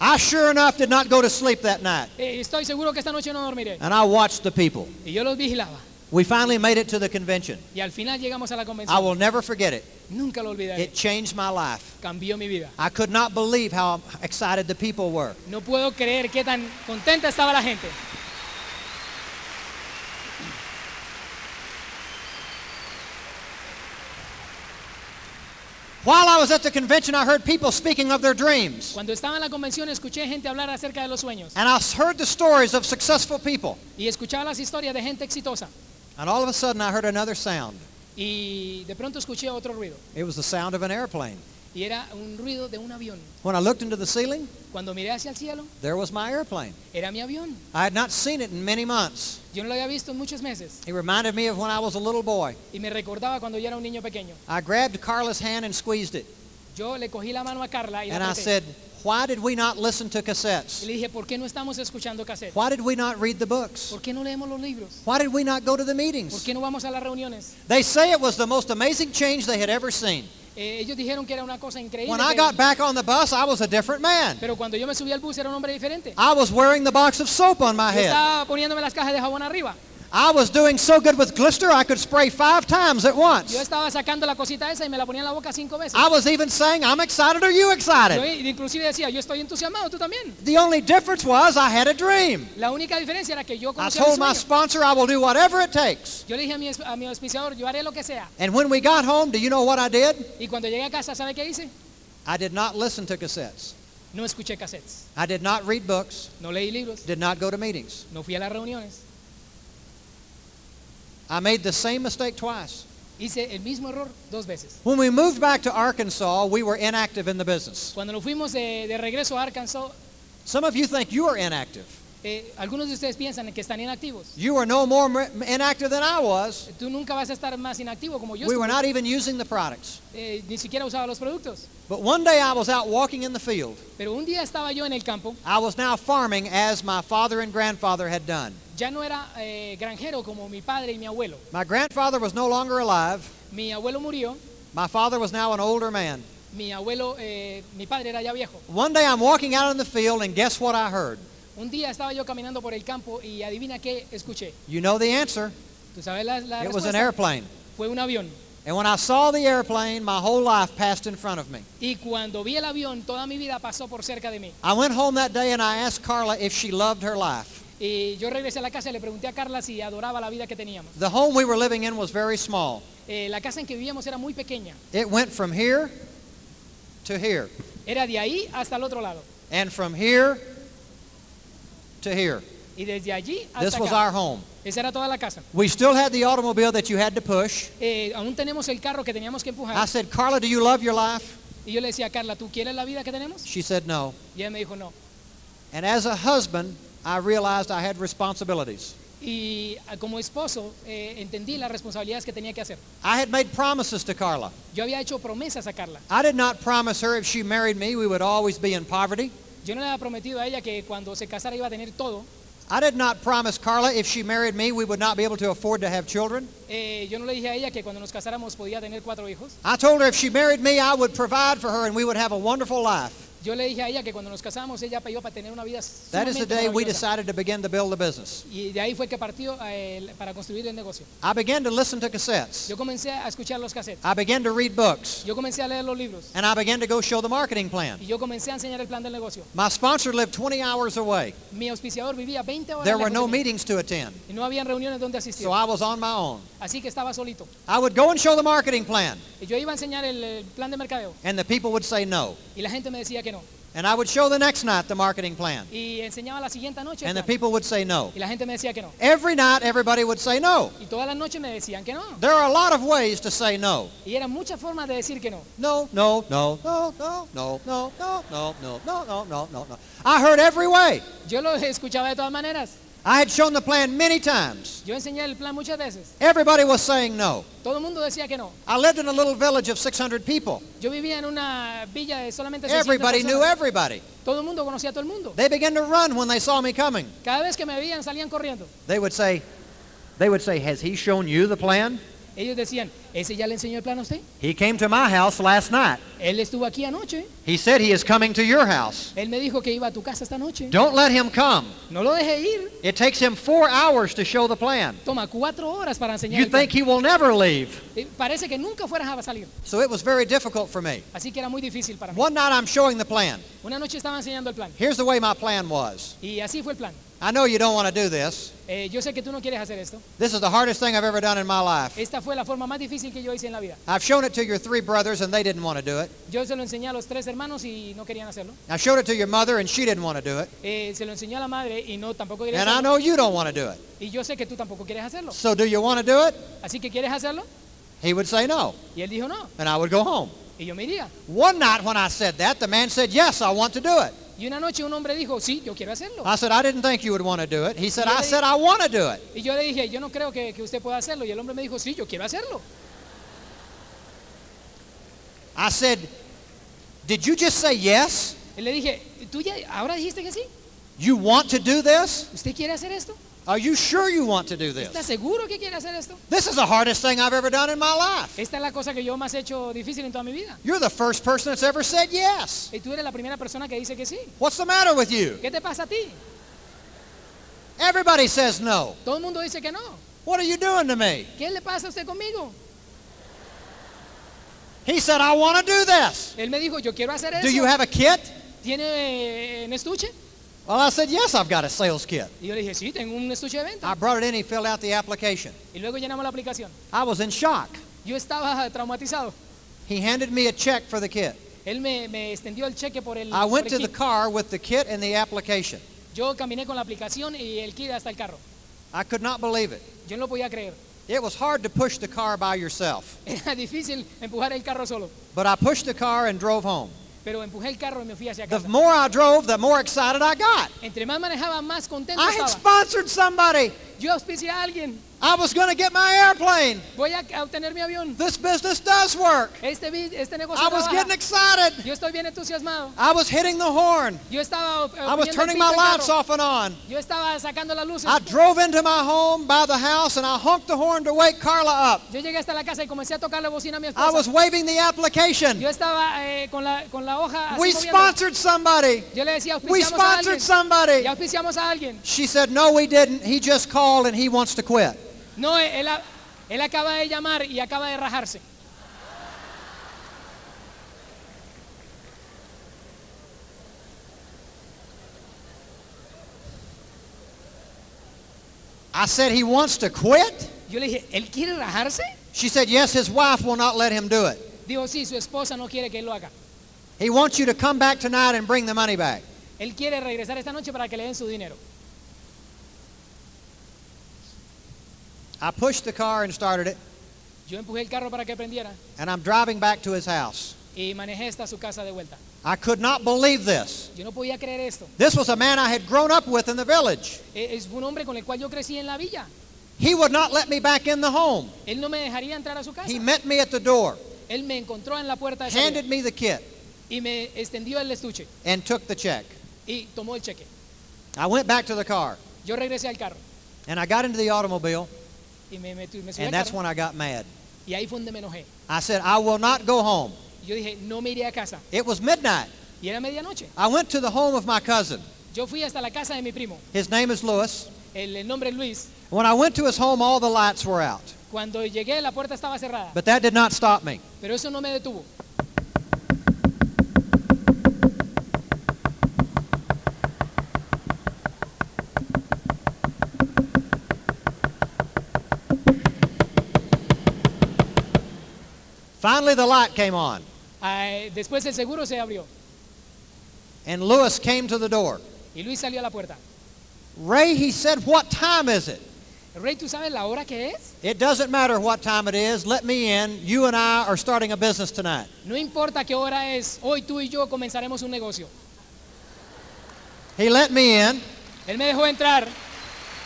I sure enough did not go to sleep that night. Eh, estoy seguro que esta noche no dormiré. And I watched the people. Y yo los vigilaba. We finally made it to the convention. Y al final llegamos a la I will never forget it. Nunca lo olvidaré. It changed my life. Cambió mi vida. I could not believe how excited the people were. No puedo creer qué tan contenta estaba la gente. While I was at the convention, I heard people speaking of their dreams. Cuando estaba en la convención escuché gente hablar acerca de los sueños. And I heard the stories of successful people. Y escuchaba las historias de gente exitosa. And all of a sudden, I heard another sound. Y de pronto escuché otro ruido. It was the sound of an airplane. Y era un ruido de un avión. When I looked into the ceiling, Cuando miré hacia el cielo, there was my airplane. era mi avión. I had not seen it in many months. Yo no lo había visto en muchos meses. It reminded me of when I was a little boy. Y me recordaba cuando yo era un niño pequeño. I grabbed Carla's hand and squeezed it. Yo le cogí la mano a Carla y la And I apreté. said, Why did we not listen to Y cassettes? le dije, ¿por qué no estamos escuchando cassette? Why did we not read the books? ¿Por qué no leemos los libros? Why did we not go to the ¿Por meetings? qué no vamos a las reuniones? They say it was the most amazing change they had ever seen. Eh, ellos dijeron que era una cosa increíble. When I got back on the bus, I was a different man. pero cuando yo me subí al bus era un hombre diferente. I was wearing the box of soap on my Yo head. estaba poniéndome las cajas de jabón arriba. I was doing so good with glister, I could spray five times at Yo once. estaba sacando la cosita esa y me la ponía en la boca cinco veces. I was even saying, I'm excited, are you Yo excited? inclusive decía, yo estoy entusiasmado, tú también. The only difference was I had a dream. La única diferencia era que yo I told my sponsor I will do whatever it takes. Yo le dije a mi, a mi auspiciador, yo haré lo que sea. And when we got home, do you know what I did? Y cuando llegué a casa, ¿sabe qué hice? I did not listen to cassettes. No escuché cassettes, I did not read books, no leí libros, did not go to meetings. no fui a las reuniones. I made the same mistake twice. Hice el mismo error dos veces. When we moved back to Arkansas, we were inactive in the business. Cuando nos fuimos de, de regreso a Arkansas, Some of you think you are inactive. Eh, algunos de ustedes piensan que están inactivos. You were no more inactive than I was. Tú nunca vas a estar más inactivo como yo. We were not even using the products. Eh, ni siquiera usaba los productos. But one day I was out walking in the field. Pero un día estaba yo en el campo, I was now farming as my father and grandfather had done. ya no era eh, granjero como mi padre y mi abuelo. My grandfather was no longer alive. Mi abuelo murió, My father was now an older man. mi abuelo, mi padre era ya viejo. One day I'm walking out in the field, and guess what I heard? Un día estaba yo caminando por el campo y adivina qué escuché. You know the answer. ¿Tú sabes la, la It was an airplane. Fue un avión. And when I saw the airplane, my whole life passed in front of me. Y cuando vi el avión, toda mi vida pasó por cerca de mí. I went home that day and I asked Carla if she loved her life. Y yo regresé a la casa y le pregunté a Carla si adoraba la vida que teníamos. The home we were living in was very small. Eh, la casa en que vivíamos era muy pequeña. It went from here to here, Era de ahí hasta el otro lado. and from here to here. Y desde allí This was acá. our home. Esa era toda la casa. We still had the automobile that you had to push. Eh, aún tenemos el carro que teníamos que I said, Carla, do you love your life? Y yo le decía Carla, ¿tú quieres la vida que tenemos? She said, no. Y ella me dijo, no. And as a husband, I realized I had responsibilities. Y ah, como esposo eh, entendí las responsabilidades que tenía que hacer. I had made promises to Carla. Yo había hecho promesas a Carla. I did not promise her if she married me, we would always be in poverty. Yo no le había prometido a ella que cuando se casara iba a tener todo. I did not promise Carla if she married me, we would not be able to afford to have children. Eh, yo no le dije a ella que cuando nos casáramos podía tener cuatro hijos. I told her if she married me, I would provide for her and we would have a wonderful life. Yo le dije a ella que cuando nos casáramos ella para tener una vida That is the day we decided to begin to build the business. Y de ahí fue que partió eh, para construir el negocio. I began to listen to cassettes. Yo comencé a escuchar los cassettes. I began to read books. Yo comencé a leer los libros. And I began to go show the marketing plan. Y yo comencé a enseñar el plan del negocio. My sponsor lived 20 hours away. Mi auspiciador vivía 20 horas There were no meetings to attend. y no habían reuniones donde asistir. So I was on my own. Así que estaba solito. I would go and show the marketing plan. Y yo iba a enseñar el plan de mercadeo. And the people would say no. Y la gente me decía que no. And I would show the next night the marketing plan. Y enseñaba la siguiente noche. And the people would say no. Y la gente me decía que no. Every night, everybody would say no. Y todas las noches me decían que no. There are a lot of ways to say no. Y eran muchas formas de decir que no. No, no, no, no, no, no, no, no, no, no, no, no, no, no, no. I heard every way. Yo lo escuchaba de todas maneras. I had shown the plan many times. Yo enseñé el plan muchas veces. Everybody was saying no. Todo el mundo decía que no. I lived in a little village of 600 people. Yo vivía en una villa de solamente 600 Everybody knew everybody. Todo el mundo conocía a todo el mundo. They began to run when they saw me coming. Cada vez que me veían salían corriendo. They would say, they would say, has he shown you the plan? Ellos decían, ¿ese ya le enseñó el plan a usted? He came to my house last night. Él estuvo aquí anoche. He said he is coming to your house. Él me dijo que iba a tu casa esta noche. Don't let him come. No lo dejé ir. It takes him four hours to show the plan. Toma cuatro horas para enseñar You el plan. think he will never leave. Eh, Parece que nunca fueras a salir. So it was very difficult for me. Así que era muy difícil para mí. One night I'm showing the plan. Una noche estaba enseñando el plan. Here's the way my plan was. Y así fue el plan. I know you don't want to do this. Eh, yo sé que tú no quieres hacer esto. This is the hardest thing I've ever done in my life. Esta fue la forma más difícil que yo hice en la vida. I've shown it to your three brothers and they didn't want to do it. Yo se lo enseñé a los tres hermanos y no querían hacerlo. I showed it to your mother and she didn't want to do it. Eh, se lo enseñó a la madre y no tampoco quería And I hacerlo. know you don't want to do it. Y yo sé que tú tampoco quieres hacerlo. So do you want to do it? Así que quieres hacerlo. He would say no. Y él dijo no. And I would go home. Y yo me iría. One night when I said that, the man said, Yes, I want to do it. Y una noche un hombre dijo, sí, yo quiero hacerlo. I said, I didn't think you would want to do it. He said, Yo I said, I want to do it. Y yo le dije, yo no creo que, que usted pueda hacerlo. Y el hombre me dijo, sí, yo quiero hacerlo. I said, Did you just say yes? Y le dije, ¿tú ya ahora dijiste que sí? You want to do this? ¿Usted quiere hacer esto? Are you sure you want to do ¿Está this? seguro que hacer esto? This is the hardest thing I've ever done in my life. Esta es la cosa que yo más he hecho difícil en toda mi vida. You're the first person that's ever said yes. Y tú eres la primera persona que dice que sí. What's the matter with you? ¿Qué te pasa a ti? Everybody says no. Todo el mundo dice que no. What are you doing to me? ¿Qué le pasa a usted conmigo? He said, I want to do this. Él me dijo, yo quiero hacer Do you have a kit? ¿Tiene eh, un estuche? Well, I said, Yes, I've got a sales kit. Y yo le dije, sí, tengo un estuche de venta. I brought it in, he filled out the application. Y luego llenamos la aplicación. I was in shock. Yo estaba traumatizado. He handed me a check for the kit. Él me, me extendió el cheque por el, I went to the car with the kit and the application. Yo caminé con la aplicación y el kit hasta el carro. I could not believe it. Yo no lo podía creer. It was hard to push the car by yourself, Era difícil empujar el carro solo. but I pushed the car and drove home. Pero empujé el carro y me fui hacia The casa. more I drove, the more excited I got. Entre más manejaba, más contento I had estaba. sponsored somebody. Yo auspicié a alguien. I was going to get my airplane. Voy a obtener mi avión. This business does work. Este, este negocio I was trabaja. getting excited. Yo estoy bien entusiasmado. I was hitting the horn. Yo estaba eh, I was turning my lights off and on. Yo estaba sacando las luces. I drove into my home by the house and I honked the horn to wake Carla up. Yo llegué hasta la casa y comencé a tocar la bocina a mi I was waving the application. Yo estaba eh, con, la, con la hoja We moviéndola. sponsored somebody. Yo le decía, We auspiciamos a alguien. sponsored somebody. Ya auspiciamos a alguien. She said, No, we didn't. He just called and he wants to quit. No, él, él- acaba de llamar y acaba de rajarse. I said, He wants to quit? Yo le dije, ¿él quiere rajarse? She said, Yes, his wife will not let him do it. Dijo, sí, su esposa no quiere que él lo haga. He wants you to come back tonight and bring the money back. Él quiere regresar esta noche para que le den su dinero. I pushed the car and started it, Yo empujé el carro para que prendiera and I'm driving back to his house. y manejé hasta su casa de vuelta. I could not believe this. Yo no podía creer esto. This was a man I had grown up with in the village. Es un hombre con el cual yo crecí en la villa. He would not let me back in the home. Él no me dejaría entrar a su casa. He met me at the door, Él me encontró en la puerta de handed me the kit, y me extendió el estuche and took the check. y tomó el cheque. I went back to the car, Yo regresé al carro and I got into the automobile, y me, metí- me subí al and that's carro when I got mad. y ahí fue donde me enojé. I said, I will not go home. Yo dije, no me iré a casa. It was midnight. Y era medianoche. I went to the home of my cousin. Yo fui hasta la casa de mi primo. His name is Lewis. El, el nombre es Luis. When I went to his home, all the lights were out. Cuando llegué, la puerta estaba cerrada. But that did not stop me. Pero eso no me detuvo. Finally, the light came on, Ah, después el seguro se abrió and Lewis came to the door. y Luis salió a la puerta. Ray, he said, What time is it? Rey, ¿tú sabes la hora que es? It doesn't matter what time it is. Let me in. You and I are starting a business tonight. No importa qué hora es, hoy tú y yo comenzaremos un negocio. He let me in. Él me dejó entrar,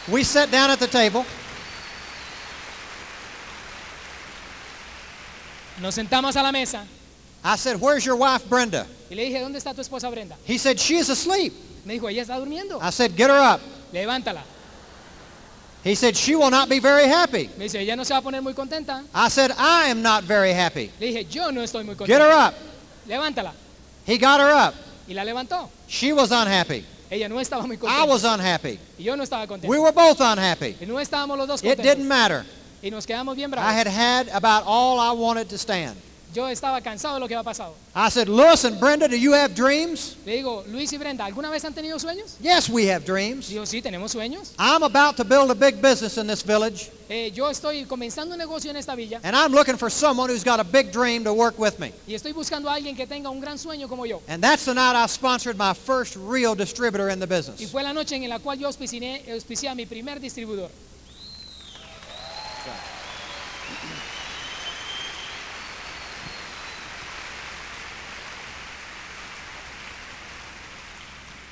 We sat down at the table. Nos sentamos a la mesa I said, Where's your wife, Brenda? y le dije, ¿dónde está tu esposa Brenda? He said, She is asleep. Me dijo, ella está durmiendo. I said, Get her up. Levántala. He said, She will not be very happy. Me dice, ella no se va a poner muy contenta. I said, I am not very happy. Le dije, yo no estoy muy Get her contenta. up. Levántala. He got her up. Y la levantó. She was unhappy. Ella no estaba muy I contenta. was unhappy. Y yo no estaba contento. We were both unhappy. Y no estábamos los dos It contentos. didn't matter. Y nos quedamos bien I had had about all I wanted to stand. Yo estaba cansado de lo que había pasado. I said, Lewis and Brenda, do you have dreams? Le digo, Luis y Brenda, ¿alguna vez han tenido sueños? Yes, we have dreams. Digo, sí, tenemos sueños. I'm about to build a big business in this village, Eh, yo estoy comenzando un negocio en esta villa and I'm looking for someone who's got a big dream to work with me. y estoy buscando a alguien que tenga un gran sueño como yo. And that's the night I sponsored my first real distributor in the Y business. fue la noche en la cual yo auspicié, auspicié a mi primer distribuidor.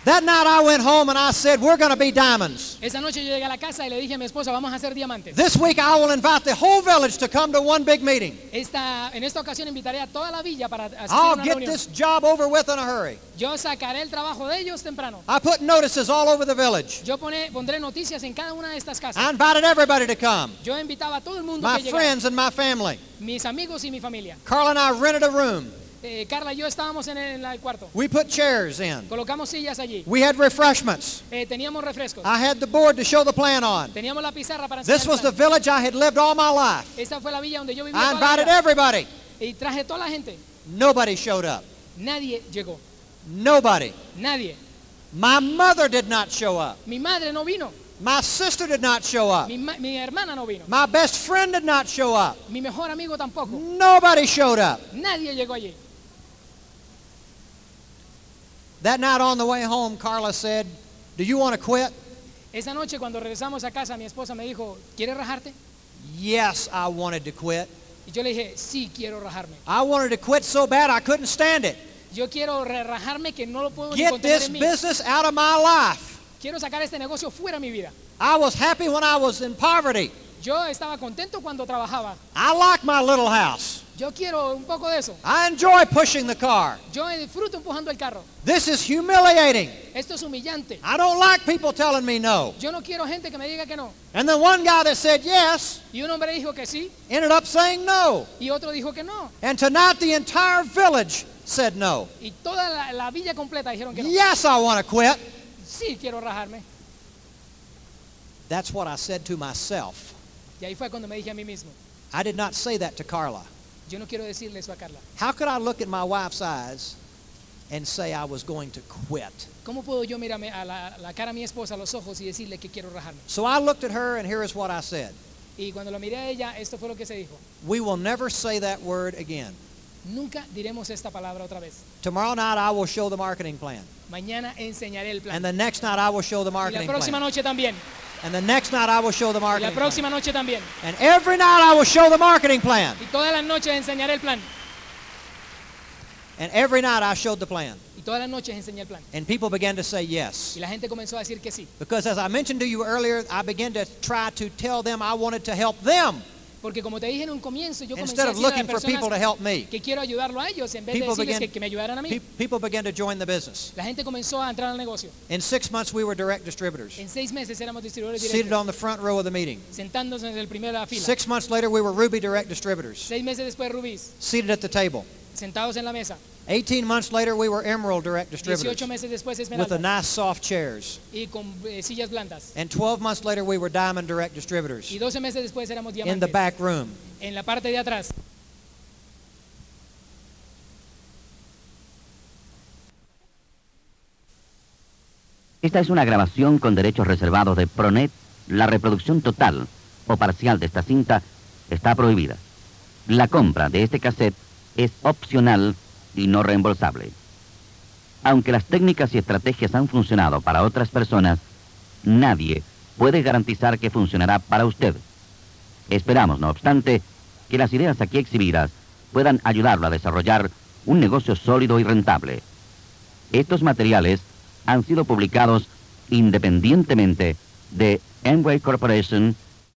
That night I went home and I said, We're going to be diamonds. Esa noche yo llegué a la casa y le dije a mi esposa, vamos a hacer diamantes. This week I will invite the whole village to come to one big meeting. Esta, en esta ocasión invitaré a toda la villa para I'll una get reunión. this job over with in a hurry. Yo sacaré el trabajo de ellos temprano. I put notices all over the village. Yo pone- pondré noticias en cada una de estas casas. I invited everybody to come Yo invitaba a todo el mundo my que llegara, friends and my family. mis amigos y mi familia. Carl and I rented a room. Eh, Carla y yo estábamos en el, en el cuarto. We put chairs in. Colocamos sillas allí. We had refreshments. Eh, teníamos refrescos. I had the board to show the plan on. Teníamos la pizarra para This was the village I had lived all my life. Esta fue la villa donde yo vivía I toda la invited vida. everybody. Y traje toda la gente. Nobody showed up. Nadie llegó. Nobody. Nadie. My mother did not show up. Mi madre no vino. My sister did not show up. Mi, mi hermana no vino. My best friend did not show up. Mi mejor amigo tampoco. Nobody showed up. Nadie llegó allí. That night on the way home, Carla said, Do you want to quit? Esa noche cuando regresamos a casa, mi esposa me dijo, ¿quieres rajarte? Yes, I wanted to quit. Y yo le dije, sí, quiero rajarme. I wanted to quit so bad I couldn't stand it. Yo quiero rajarme que no lo puedo ni Get contener this en mí. business out of my life. Quiero sacar este negocio fuera de mi vida. I was happy when I was in poverty. Yo estaba contento cuando trabajaba. I like my little house. Yo quiero un poco de eso. I enjoy pushing the car. Yo disfruto empujando el carro. This is humiliating. Esto es humillante. I don't like people telling me no. Yo no quiero gente que me diga que no. And the one guy that said yes Y un hombre dijo que sí ended up saying no. y otro dijo que no. And tonight the entire village said no. Y toda la, la villa completa dijeron que no. Yes, I want to quit. Sí, quiero rajarme. That's what I said to myself. Y ahí fue cuando me dije a mí mismo, I did not say that to Carla. Yo no quiero decirle eso a Carla. How could I look at my wife's eyes and say I was going to quit? ¿Cómo puedo yo mirarme a la, la cara a mi esposa, a los ojos y decirle que quiero rajarme? So I looked at her, and here is what I said Y cuando lo miré a ella, esto fue lo que se dijo. We will never say that word again. Nunca diremos esta palabra otra vez. Tomorrow night I will show the marketing plan. Mañana enseñaré el plan. And the next night I will show the Y la marketing próxima plan. noche también. And the next night I will show the Y la marketing plan. próxima noche también. And every night I will show the marketing plan. Y todas las noches enseñaré el plan. And every night I showed the plan. Y todas las noches enseñé el plan. And people began to say yes. Y la gente comenzó a decir que sí. Because as I mentioned to you earlier, I began to try to tell them I wanted to help them Porque como te dije en un comienzo, yo comencé instead a of decirle a looking las for people to personas help me. que quiero ayudarlo a ellos en vez de People decirles began- que, que me ayudaran a mí. Pe- People began to join the business. La gente comenzó a entrar al negocio. In six months, we were direct distributors, En seis meses éramos distribuidores seated directos, on the front row of the meeting. sentándose en el la fila. Six months later, we were Ruby direct distributors, Seis meses después, Rubís, seated at the table. sentados en la mesa. 18 months later, we were Emerald direct 18 distributors meses después, with the nice soft chairs. Y con eh, sillas blandas. And 12 months later, we were Diamond direct distributors Y 12 meses después éramos in the back room. En la parte de atrás. Esta es una grabación con derechos reservados de Pronet. La reproducción total o parcial de esta cinta está prohibida. La compra de este cassette es opcional y no reembolsable. Aunque las técnicas y estrategias han funcionado para otras personas, nadie puede garantizar que funcionará para usted. Esperamos, no obstante, que las ideas aquí exhibidas puedan ayudarlo a desarrollar un negocio sólido y rentable. Estos materiales han sido publicados independientemente de Enway Corporation